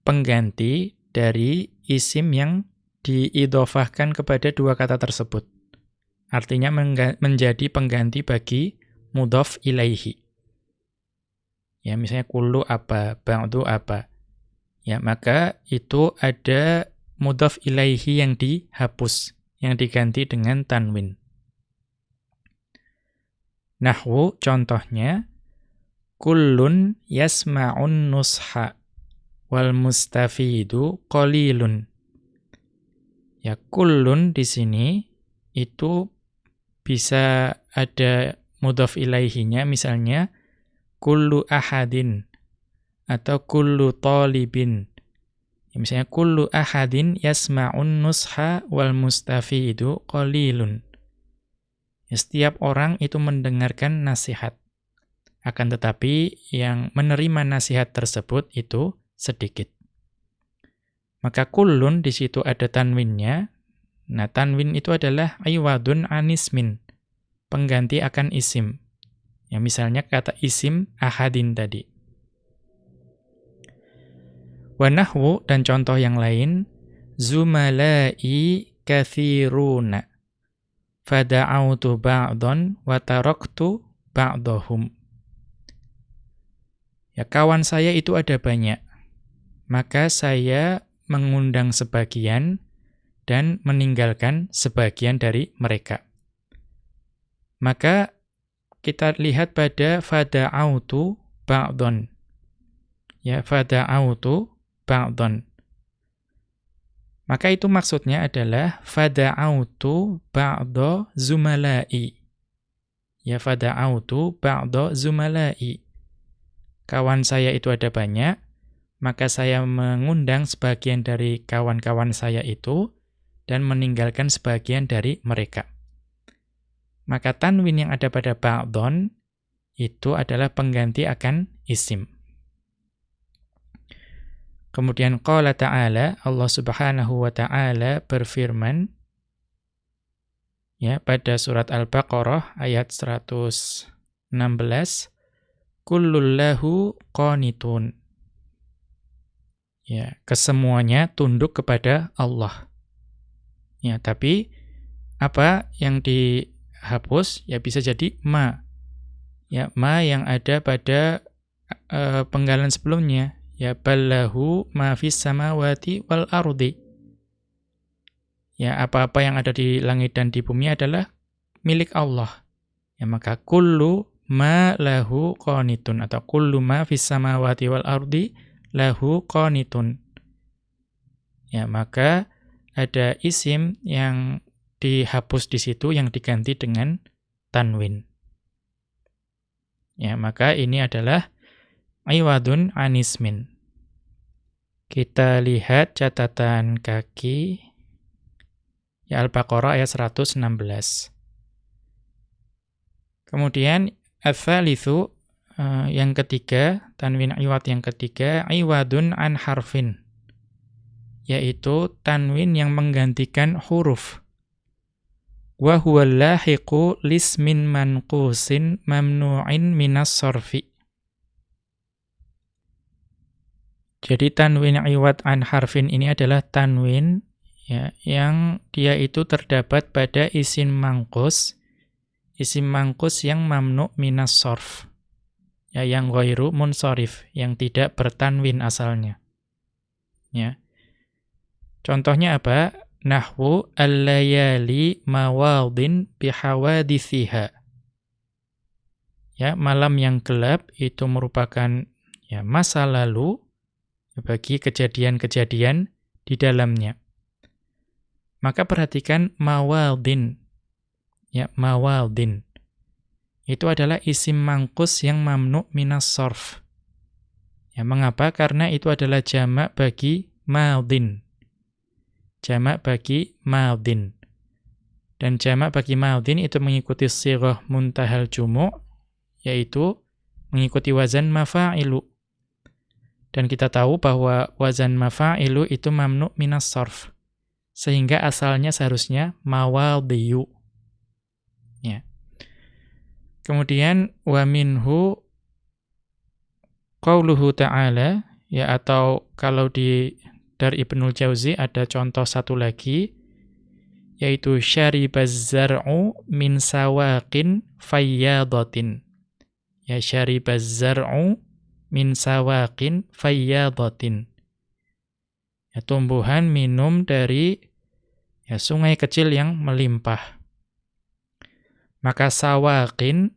pengganti dari isim yang diidofahkan kepada dua kata tersebut. Artinya menjadi pengganti bagi mudhof ilaihi. Ya, misalnya kullu apa, ba'du apa. Ya, maka itu ada mudhof ilaihi yang dihapus, yang diganti dengan tanwin. Nahwu contohnya kullun yasma'un nusha wal mustafidu qalilun. Ya kullun di sini itu bisa ada mudhaf ilaihinya misalnya kullu ahadin atau kullu talibin. Ya, misalnya kullu ahadin yasma'un nusha wal mustafidu qalilun. Ya, setiap orang itu mendengarkan nasihat. Akan tetapi yang menerima nasihat tersebut itu sedikit. Maka kulun di situ ada tanwinnya. Nah, tanwin itu adalah aywadun anismin. Pengganti akan isim. Ya, misalnya kata isim ahadin tadi. Wanahwu dan contoh yang lain. Zumalai kathiruna fada'autu ba'don wa taraktu ba'dahum. Ya, kawan saya itu ada banyak. Maka saya mengundang sebagian dan meninggalkan sebagian dari mereka. Maka kita lihat pada fada'autu ba'don. Ya, fada'autu ba'don. Maka itu maksudnya adalah fada'autu ba'da zumalai. Ya fada'autu ba'da zumalai. Kawan saya itu ada banyak, maka saya mengundang sebagian dari kawan-kawan saya itu dan meninggalkan sebagian dari mereka. Maka tanwin yang ada pada ba'don itu adalah pengganti akan isim. Kemudian qala ta'ala, Allah Subhanahu wa taala berfirman ya pada surat Al-Baqarah ayat 116, kullul lahu qanitun. Ya, kesemuanya tunduk kepada Allah. Ya, tapi apa yang dihapus ya bisa jadi ma. Ya, ma yang ada pada uh, penggalan sebelumnya ya ballahu ma fis samawati wal ardi ya apa-apa yang ada di langit dan di bumi adalah milik Allah ya maka kullu ma lahu qanitun atau kullu ma fis samawati wal ardi lahu qanitun. Ya maka ada isim yang dihapus di situ yang diganti dengan tanwin. Ya maka ini adalah iwadun anismin. Kita lihat catatan kaki. Ya Al-Baqarah ayat 116. Kemudian ats-tsalitsu uh, yang ketiga, tanwin iwad yang ketiga, iwadun an harfin. Yaitu tanwin yang menggantikan huruf. Wa lismin manqusin mamnu'in minas sarfi. Jadi tanwin iwat an harfin ini adalah tanwin ya yang dia itu terdapat pada isim mangkus isim mangkus yang mamnu minas sorf ya yang ghairu munsorif yang tidak bertanwin asalnya ya contohnya apa nahwu al-layali mawadin bihawadithiha ya malam yang gelap itu merupakan ya masa lalu bagi kejadian-kejadian di dalamnya. Maka perhatikan mawaldin. Ya, mawaldin. Itu adalah isim mangkus yang mamnu minas sorf. Ya, mengapa? Karena itu adalah jamak bagi maldin. Jamak bagi maldin. Dan jamak bagi maldin itu mengikuti sirah muntahal jumu' yaitu mengikuti wazan mafa'ilu. Dan kita tahu bahwa wazan mafa'ilu itu mamnu minas sarf. Sehingga asalnya seharusnya mawadhiyu. Kemudian wa minhu qauluhu ta'ala ya atau kalau di dari Ibnul Jauzi ada contoh satu lagi yaitu syaribaz zar'u min sawaqin fayyadatin. Ya syaribaz zar'u min sawaqin fayyadatin. Ya, tumbuhan minum dari ya, sungai kecil yang melimpah. Maka sawaqin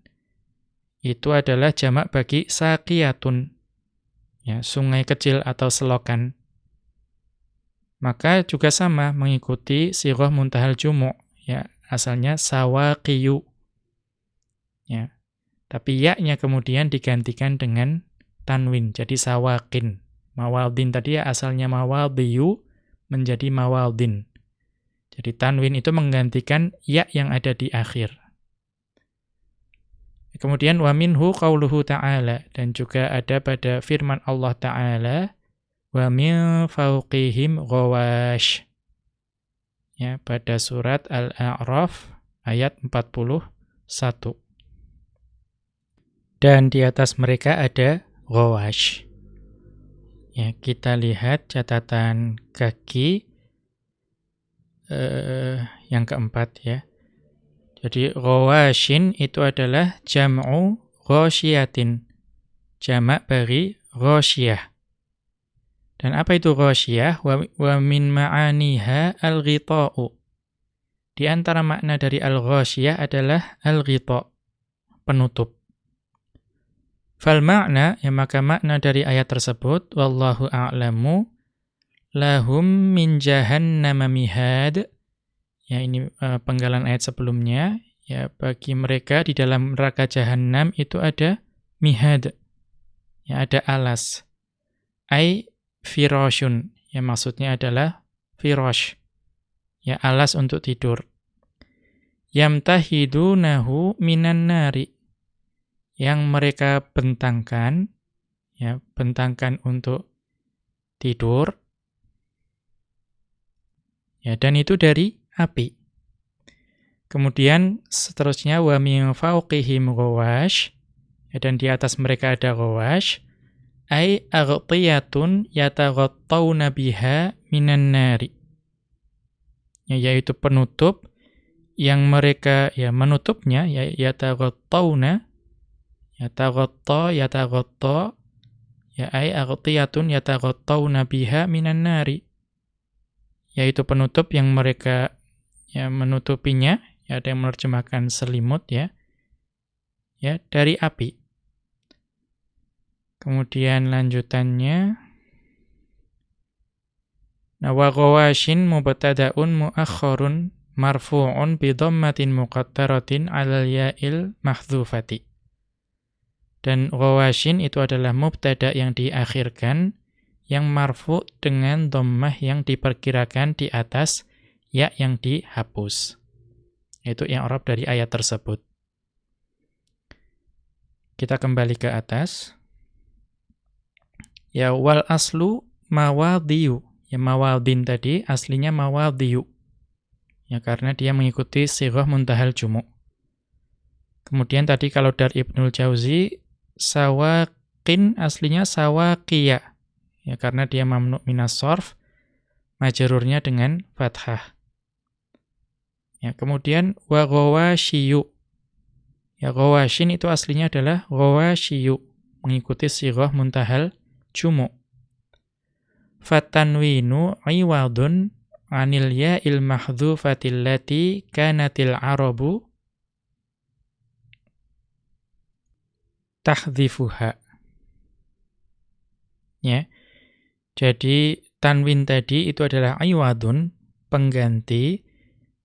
itu adalah jamak bagi saqiyatun. Ya, sungai kecil atau selokan. Maka juga sama mengikuti sirah muntahal jumu' ya, asalnya sawaqiyu. Ya. Tapi ya-nya kemudian digantikan dengan tanwin, jadi sawakin. Mawaldin tadi ya asalnya mawaldiyu menjadi mawaldin. Jadi tanwin itu menggantikan ya yang ada di akhir. Kemudian wa minhu qauluhu ta'ala dan juga ada pada firman Allah taala wa min fawqihim ghawash. Ya, pada surat Al-A'raf ayat 41. Dan di atas mereka ada ghawash. Ya, kita lihat catatan kaki eh, yang keempat ya. Jadi ghawashin itu adalah jam'u ghasyiatin. Jamak bagi ghasyiyah. Dan apa itu ghasyiyah? Wa, wa min ma'aniha al-ghita'u. Di antara makna dari al-ghasyiyah adalah al-ghita' penutup. Fal makna, ya maka makna dari ayat tersebut, wallahu a'lamu, lahum min jahannama mihad, Ya, ini uh, penggalan ayat sebelumnya. Ya, bagi mereka di dalam neraka jahanam itu ada mihad. Ya, ada alas. Ai firashun. Ya, maksudnya adalah firash. Ya, alas untuk tidur. Yamtahidunahu minan nari. Yang mereka bentangkan, ya, bentangkan untuk tidur. Ya, dan itu dari api. Kemudian seterusnya wa min fawqihim ghawash dan di atas mereka ada ghawash ai aghtiyatun yataghattawna biha minan nari. Ya, yaitu penutup yang mereka ya menutupnya ya yataghattawna yataghatta yataghatta ya ai aghtiyatun yataghattawna biha minan nari yaitu penutup yang mereka ya menutupinya, ya ada yang menerjemahkan selimut ya. Ya, dari api. Kemudian lanjutannya wa ghawashin mubtada'un muakhkharun marfu'un bi dhammatin muqaddaratin 'alal ya'il mahdzufati. Dan ghawashin itu adalah mubtada yang diakhirkan yang marfu dengan dhammah yang diperkirakan di atas ya yang dihapus. Itu yang Arab dari ayat tersebut. Kita kembali ke atas. Ya wal aslu mawadhiyu. Ya mawadhin tadi aslinya mawadhiyu. Ya karena dia mengikuti sirah muntahal jumu. Kemudian tadi kalau dari Ibnul Jauzi sawaqin aslinya sawaqiyah. Ya karena dia mamnu minas sorf majrurnya dengan fathah. Ya, kemudian wa ghawashiyu. Ya ghawashin itu aslinya adalah ghawashiyu, mengikuti sirah muntahal jumu. Fatanwinu iwadun anil ya'il mahdhufatil lati kanatil arabu tahdhifuha. Ya. Jadi tanwin tadi itu adalah iwadun, pengganti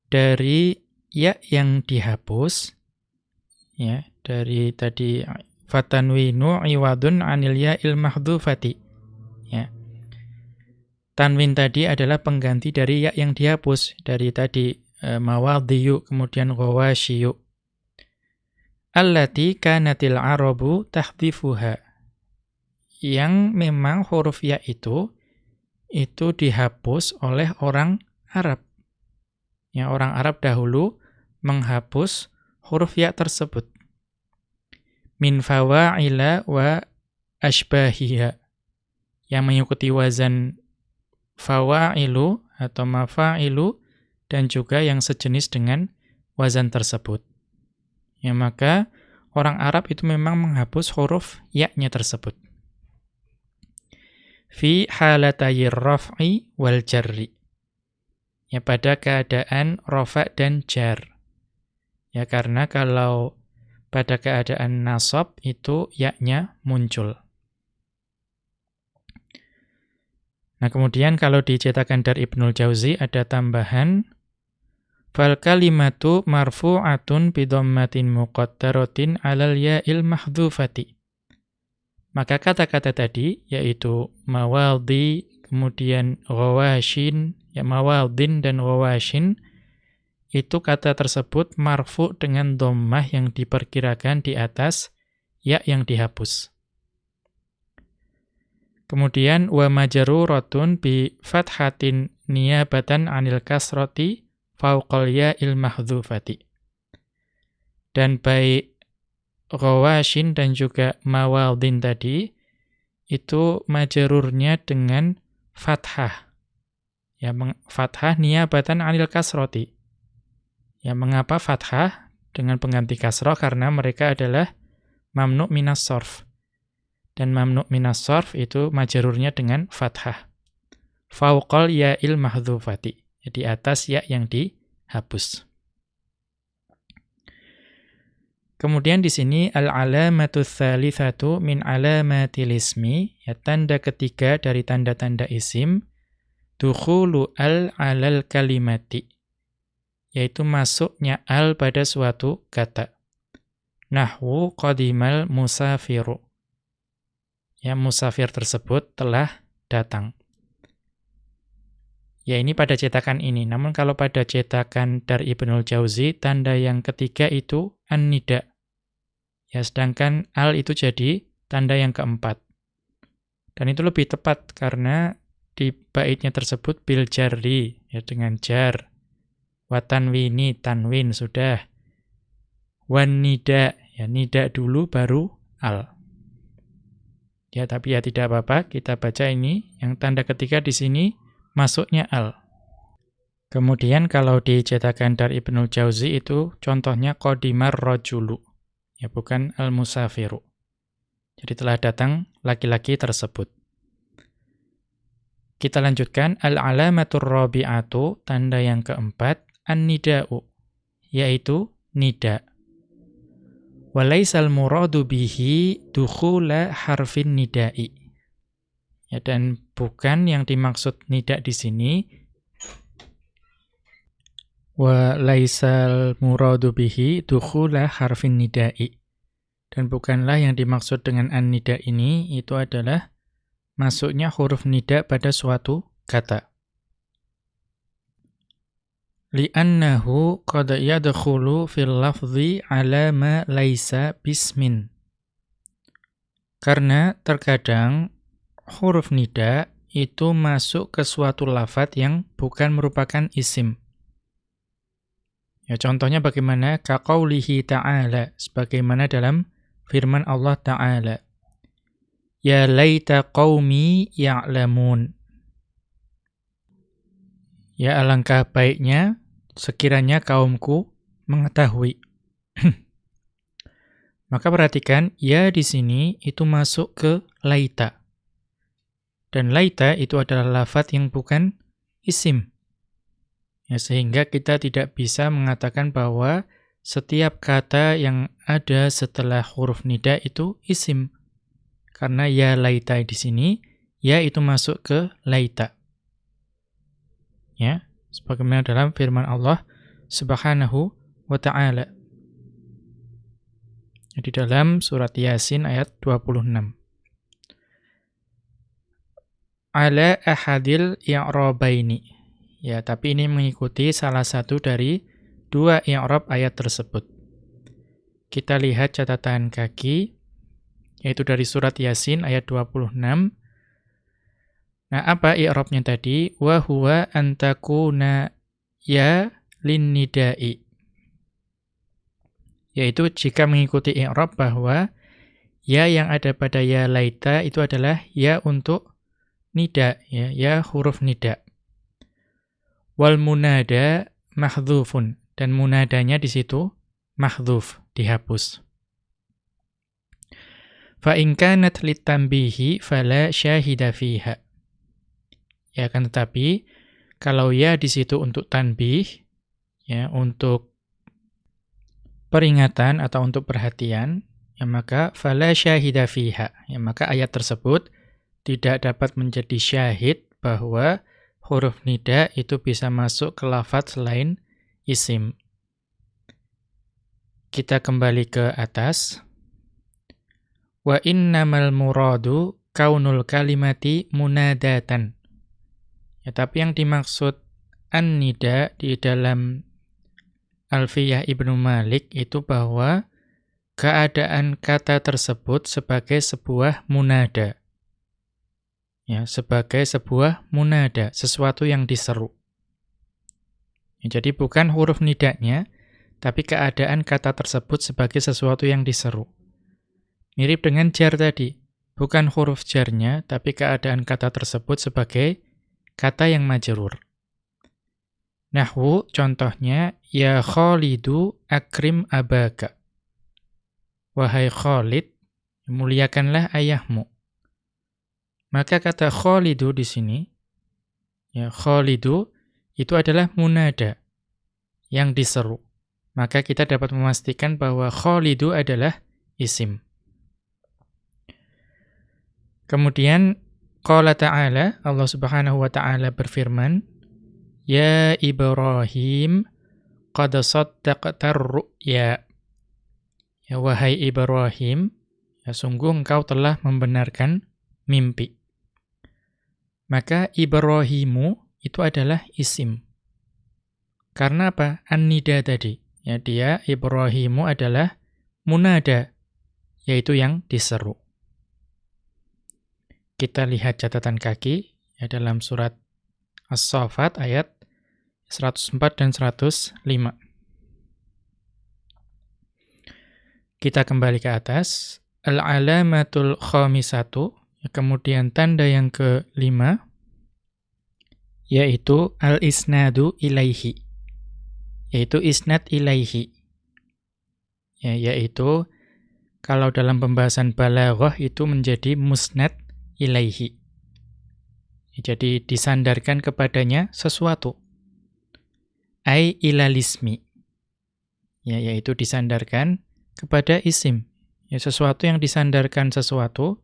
dari ya yang dihapus ya dari tadi fatanwinu iwadun anil ya il mahdhufati ya. Tanwin tadi adalah pengganti dari ya yang dihapus dari tadi e, mawadhiyu kemudian ghawashiyu. Allati kanatil arabu tahdhifuha. Yang memang huruf ya itu itu dihapus oleh orang Arab Ya, orang Arab dahulu menghapus huruf ya tersebut. Min fawa'ila wa ashbahiha. Yang mengikuti wazan fawa'ilu atau mafa'ilu dan juga yang sejenis dengan wazan tersebut. Ya, maka orang Arab itu memang menghapus huruf ya-nya tersebut. Fi halatayir raf'i wal jarri ya pada keadaan rofa dan jar. Ya karena kalau pada keadaan nasab itu yaknya muncul. Nah kemudian kalau dicetakan dari Ibnul Jauzi ada tambahan fal kalimatu marfu'atun bidhammatin muqaddaratin 'alal ya'il mahdhufati. Maka kata-kata tadi yaitu mawadhi kemudian ghawashin ya mawadhin dan ghawashin itu kata tersebut marfu dengan dhammah yang diperkirakan di atas ya yang dihapus. Kemudian wa majruratun bi fathatin niyabatan 'anil kasrati fauqal ya'il mahdzufati. Dan baik ghawashin dan juga mawadin tadi itu majrurnya dengan fathah. Ya, fathah niyabatan 'anil kasrati. Ya, mengapa fathah dengan pengganti kasrah? Karena mereka adalah mamnu minas sorf dan mamnu minas sarf itu majrurnya dengan fathah. Fauqal ya'il mahdzufati. Jadi atas ya yang dihapus. Kemudian di sini al-alamatu tsalitsatu min alamatil ismi, ya tanda ketiga dari tanda-tanda isim, dukhulu al alal kalimati, yaitu masuknya al pada suatu kata. Nahwu qadimal musafiru ya musafir tersebut telah datang. Ya ini pada cetakan ini. Namun kalau pada cetakan dari Ibnul Jauzi, tanda yang ketiga itu an-nida. Ya sedangkan al itu jadi tanda yang keempat. Dan itu lebih tepat karena di baitnya tersebut bil jarri ya dengan jar. Watanwini tanwin sudah. Wan nida ya nida dulu baru al. Ya, tapi ya tidak apa-apa, kita baca ini. Yang tanda ketiga di sini masuknya al. Kemudian kalau dicetakan dari Ibnu Jauzi itu contohnya qadimar rajulu. Ya, bukan al-musafiru. Jadi telah datang laki-laki tersebut. Kita lanjutkan al-alamatur rabi'atu, tanda yang keempat, an-nida'u, yaitu nida' walaisal muradu bihi dukhula harfin nidai. Ya dan bukan yang dimaksud nida di sini walaisal muradu bihi dukhula harfin nidai. Dan bukanlah yang dimaksud dengan an-nida ini itu adalah masuknya huruf nida pada suatu kata li'annahu qad yadkhulu fil lafzi ala ma laisa bismin. Karena terkadang huruf nida itu masuk ke suatu lafat yang bukan merupakan isim. Ya contohnya bagaimana kaqaulihi ta'ala sebagaimana dalam firman Allah taala. Ya laita qaumi ya'lamun. Ya alangkah baiknya sekiranya kaumku mengetahui. Maka perhatikan, ya di sini itu masuk ke laita. Dan laita itu adalah lafat yang bukan isim. Ya, sehingga kita tidak bisa mengatakan bahwa setiap kata yang ada setelah huruf nida itu isim. Karena ya laita di sini, ya itu masuk ke laita. Ya, sebagaimana dalam firman Allah Subhanahu wa taala. Di dalam surat Yasin ayat 26. Ala ahadil i'rabaini. Ya, tapi ini mengikuti salah satu dari dua i'rab ayat tersebut. Kita lihat catatan kaki yaitu dari surat Yasin ayat 26 Nah, apa i'rabnya tadi? Wa huwa antakuna ya linnidai. Yaitu jika mengikuti i'rab bahwa ya yang ada pada ya laita itu adalah ya untuk nida, ya, ya huruf nida. Wal munada mahdhufun dan munadanya di situ mahdhuf, dihapus. Fa in kanat litambihi fala syahida fiha. Ya kan tetapi kalau ya di situ untuk tanbih ya untuk peringatan atau untuk perhatian ya maka fala syahida fiha ya maka ayat tersebut tidak dapat menjadi syahid bahwa huruf nida itu bisa masuk ke lafaz selain isim. Kita kembali ke atas. Wa innamal muradu kaunul kalimati munadatan. Ya, tapi yang dimaksud an-nida di dalam Alfiyah Ibnu Malik itu bahwa keadaan kata tersebut sebagai sebuah munada. Ya, sebagai sebuah munada, sesuatu yang diseru. Ya, jadi bukan huruf nidaknya, tapi keadaan kata tersebut sebagai sesuatu yang diseru. Mirip dengan jar tadi, bukan huruf jarnya, tapi keadaan kata tersebut sebagai kata yang majrur. Nahwu contohnya ya Khalidu akrim abaka. Wahai Khalid, muliakanlah ayahmu. Maka kata Khalidu di sini ya Khalidu itu adalah munada yang diseru. Maka kita dapat memastikan bahwa Khalidu adalah isim. Kemudian qala ta'ala Allah Subhanahu wa taala berfirman Ya Ibrahim, qad saddaqtar ru'ya. Ya wahai Ibrahim, ya sungguh engkau telah membenarkan mimpi. Maka Ibrahimu itu adalah isim. Karena apa? An-nida tadi. Ya dia Ibrahimu adalah munada, yaitu yang diseru. Kita lihat catatan kaki ya dalam surat As-Saffat ayat 104 dan 105. Kita kembali ke atas. Al-alamatul khamisatu, kemudian tanda yang kelima, yaitu al-isnadu ilaihi. Yaitu isnad ilaihi. Ya, yaitu kalau dalam pembahasan balaghah itu menjadi musnad ilaihi. Jadi disandarkan kepadanya sesuatu ai ilalismi. Ya, yaitu disandarkan kepada isim. Ya, sesuatu yang disandarkan sesuatu,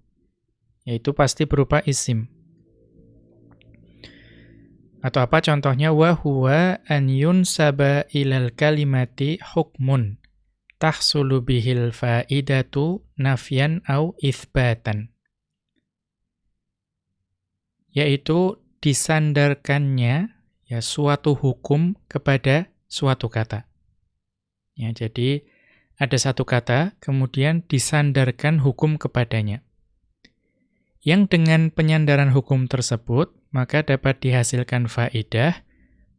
yaitu pasti berupa isim. Atau apa contohnya? Wa huwa an yunsaba ilal kalimati hukmun tahsulu bihil fa'idatu nafyan au ithbatan. Yaitu disandarkannya ya suatu hukum kepada suatu kata. Ya, jadi ada satu kata kemudian disandarkan hukum kepadanya. Yang dengan penyandaran hukum tersebut maka dapat dihasilkan faidah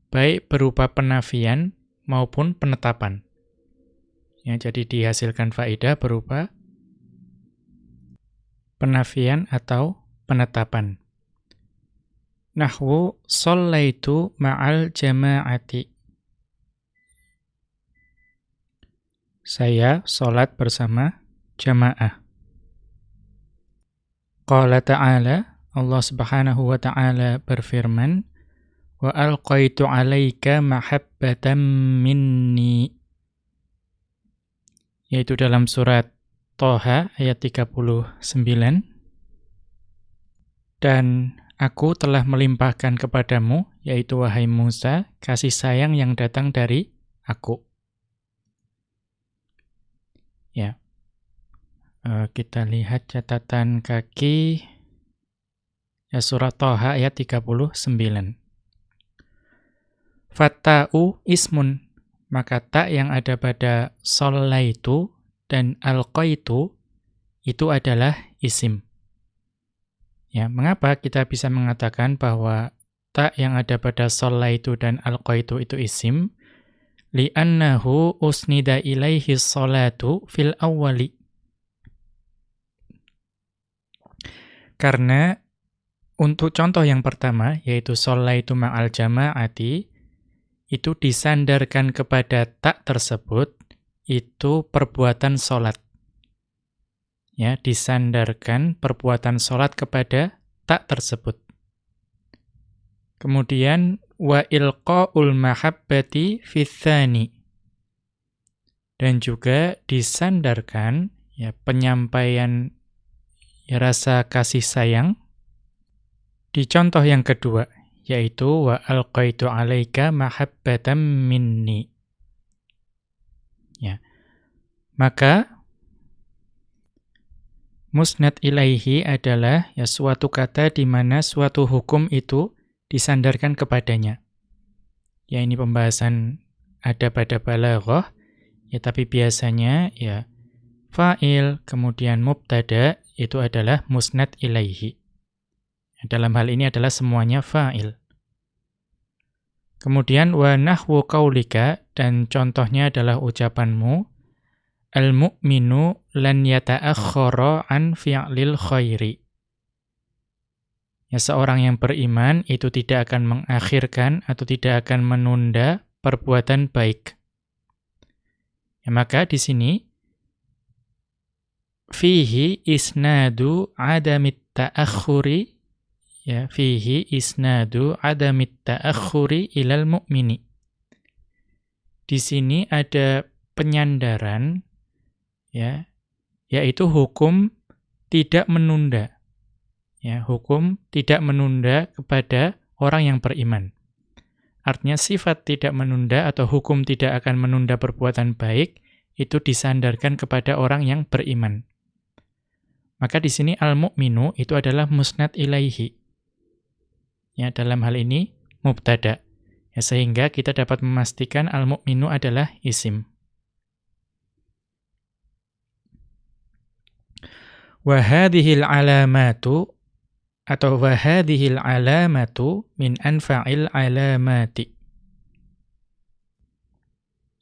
baik berupa penafian maupun penetapan. Ya, jadi dihasilkan faidah berupa penafian atau penetapan. Nahwu sallaitu ma'al jama'ati. Saya sholat bersama jamaah. Qala ta'ala, Allah subhanahu wa ta'ala berfirman, Wa alqaitu alaika mahabbatan minni. Yaitu dalam surat Toha ayat 39. Dan Aku telah melimpahkan kepadamu, yaitu wahai Musa, kasih sayang yang datang dari aku. Ya. Uh, kita lihat catatan kaki ya surat Toha ayat 39. Fatta'u ismun, maka tak yang ada pada itu dan alqaitu itu adalah isim. Ya, mengapa kita bisa mengatakan bahwa tak yang ada pada itu dan alqaitu itu isim? Li'annahu usnida ilaihi salatu fil awwali. Karena untuk contoh yang pertama, yaitu itu ma'al jama'ati, itu disandarkan kepada tak tersebut, itu perbuatan solat ya disandarkan perbuatan sholat kepada tak tersebut. Kemudian wa ilqaul mahabbati fitsani. Dan juga disandarkan ya penyampaian ya, rasa kasih sayang. Di contoh yang kedua yaitu wa alqaitu alaika mahabbatan minni. Ya maka Musnad ilaihi adalah ya suatu kata di mana suatu hukum itu disandarkan kepadanya. Ya ini pembahasan ada pada balaghah ya tapi biasanya ya fa'il kemudian mubtada itu adalah musnad ilaihi. Dalam hal ini adalah semuanya fa'il. Kemudian wa nahwu dan contohnya adalah ucapanmu al-mu'minu lan yata'akhkhara an fi'lil khairi. Ya seorang yang beriman itu tidak akan mengakhirkan atau tidak akan menunda perbuatan baik. Ya, maka di sini fihi isnadu adamit ta'akhuri ya fihi isnadu adamit ta'akhuri ilal mu'mini di sini ada penyandaran ya yaitu hukum tidak menunda ya hukum tidak menunda kepada orang yang beriman artinya sifat tidak menunda atau hukum tidak akan menunda perbuatan baik itu disandarkan kepada orang yang beriman maka di sini al-mu'minu itu adalah musnad ilaihi. Ya, dalam hal ini mubtada. Ya, sehingga kita dapat memastikan al-mu'minu adalah isim. Wa hadhil alamatu atau wa hadhil alamatu min anfa'il alamati.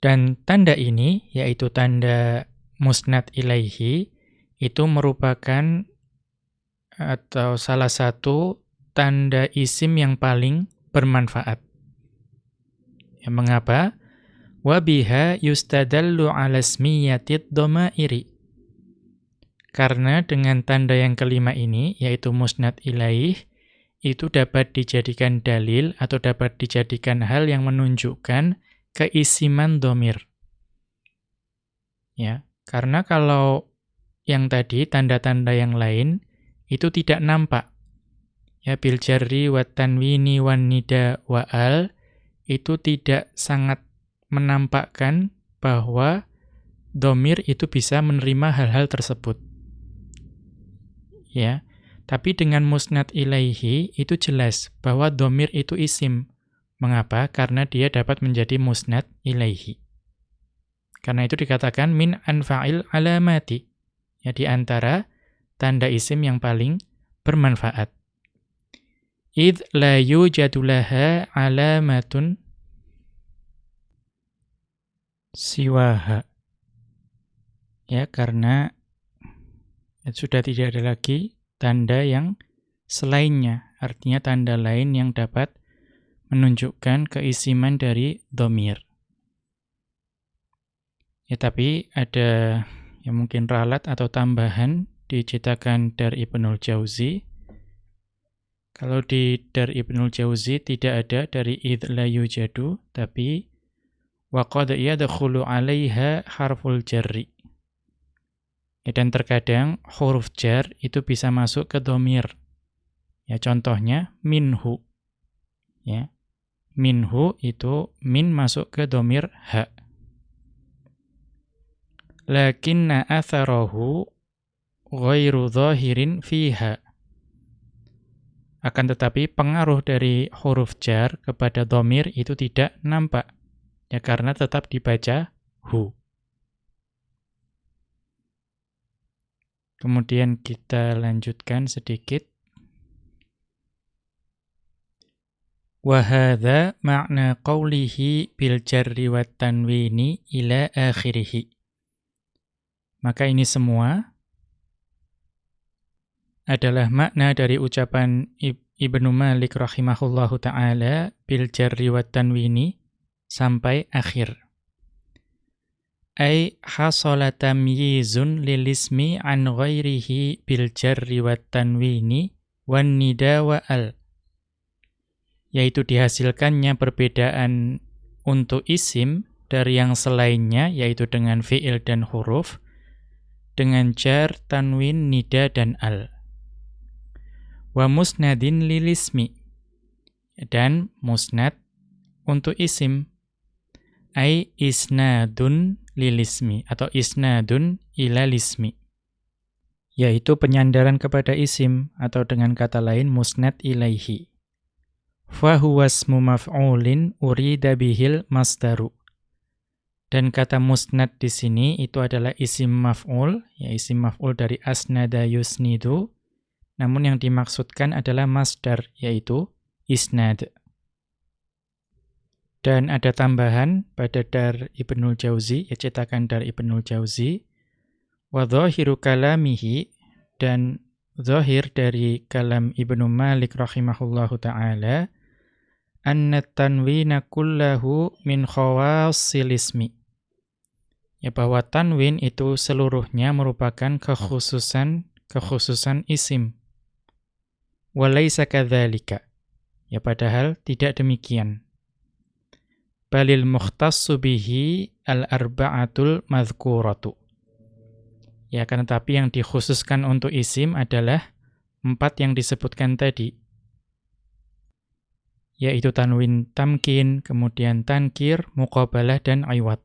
Dan tanda ini yaitu tanda musnad ilaihi itu merupakan atau salah satu tanda isim yang paling bermanfaat. Ya, mengapa? Wabiha yustadallu ala smiyatid domairi. Karena dengan tanda yang kelima ini, yaitu musnad ilaih, itu dapat dijadikan dalil atau dapat dijadikan hal yang menunjukkan keisiman domir. Ya, karena kalau yang tadi, tanda-tanda yang lain, itu tidak nampak. Ya, bil jarri wa tanwini wan nida wa al, itu tidak sangat menampakkan bahwa domir itu bisa menerima hal-hal tersebut. Ya, tapi dengan musnad ilaihi itu jelas bahwa domir itu isim. Mengapa? Karena dia dapat menjadi musnad ilaihi. Karena itu dikatakan min anfa'il alamati. Ya, di antara tanda isim yang paling bermanfaat. Id la yujadu laha alamatun siwaha. Ya, karena ya, sudah tidak ada lagi tanda yang selainnya. Artinya tanda lain yang dapat menunjukkan keisiman dari domir. Ya, tapi ada yang mungkin ralat atau tambahan diciptakan dari Ibnul Jauzi. Kalau di dari Ibnul Jauzi tidak ada dari id la yujadu, tapi wa qad yadkhulu 'alaiha harful jarri. Ya, dan terkadang huruf jar itu bisa masuk ke domir. Ya, contohnya minhu. Ya. Minhu itu min masuk ke domir ha lakinna atharahu ghairu zahirin fiha. Akan tetapi pengaruh dari huruf jar kepada domir itu tidak nampak. Ya karena tetap dibaca hu. Kemudian kita lanjutkan sedikit. Wahada makna qawlihi bil jarri wat tanwini ila akhirih. Maka ini semua adalah makna dari ucapan Ibnu Malik rahimahullahu taala bil jarri wat tanwini sampai akhir. Ai hasala tamyizun lil ismi an ghairihi bil jarri wat tanwini wan nida wa al. Yaitu dihasilkannya perbedaan untuk isim dari yang selainnya yaitu dengan fiil dan huruf dengan jar, tanwin, nida, dan al. Wa musnadin lilismi. Dan musnad untuk isim. Ai isnadun lilismi atau isnadun ilalismi. Yaitu penyandaran kepada isim atau dengan kata lain musnad ilaihi. Fahuwa ismu maf'ulin urida bihil masdaru. Dan kata musnad di sini itu adalah isim maf'ul, ya isim maf'ul dari asnada yusnidu. Namun yang dimaksudkan adalah masdar, yaitu isnad. Dan ada tambahan pada dar Ibnul Jauzi, ya cetakan dar Ibnul Jauzi. Wa dhahiru kalamihi, dan zahir dari kalam Ibnu Malik rahimahullahu ta'ala, anna tanwina kullahu min khawassil ismi ya bahwa tanwin itu seluruhnya merupakan kekhususan kekhususan isim. Walaisa kadzalika. Ya padahal tidak demikian. Balil mukhtassu bihi al-arba'atul madhkuratu. Ya kan tapi yang dikhususkan untuk isim adalah empat yang disebutkan tadi. Yaitu tanwin tamkin, kemudian tankir, muqabalah, dan aywat.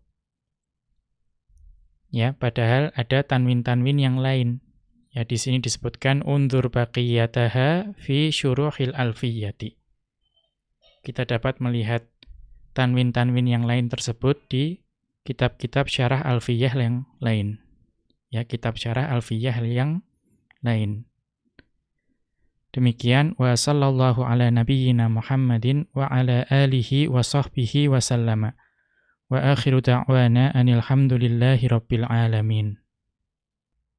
Ya, padahal ada tanwin-tanwin yang lain. Ya, di sini disebutkan undur baqiyataha fi syuruhil alfiyati. Kita dapat melihat tanwin-tanwin yang lain tersebut di kitab-kitab syarah alfiyah yang lain. Ya, kitab syarah alfiyah yang lain. Demikian wa sallallahu ala nabiyyina Muhammadin wa ala alihi wa sahbihi wa sallama. Wa akhiru da'wana anil hamdulillahi rabbil alamin.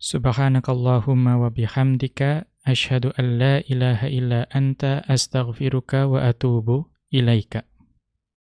Subhanakallahumma wa bihamdika ashhadu an la ilaha illa anta astaghfiruka wa atubu ilaika.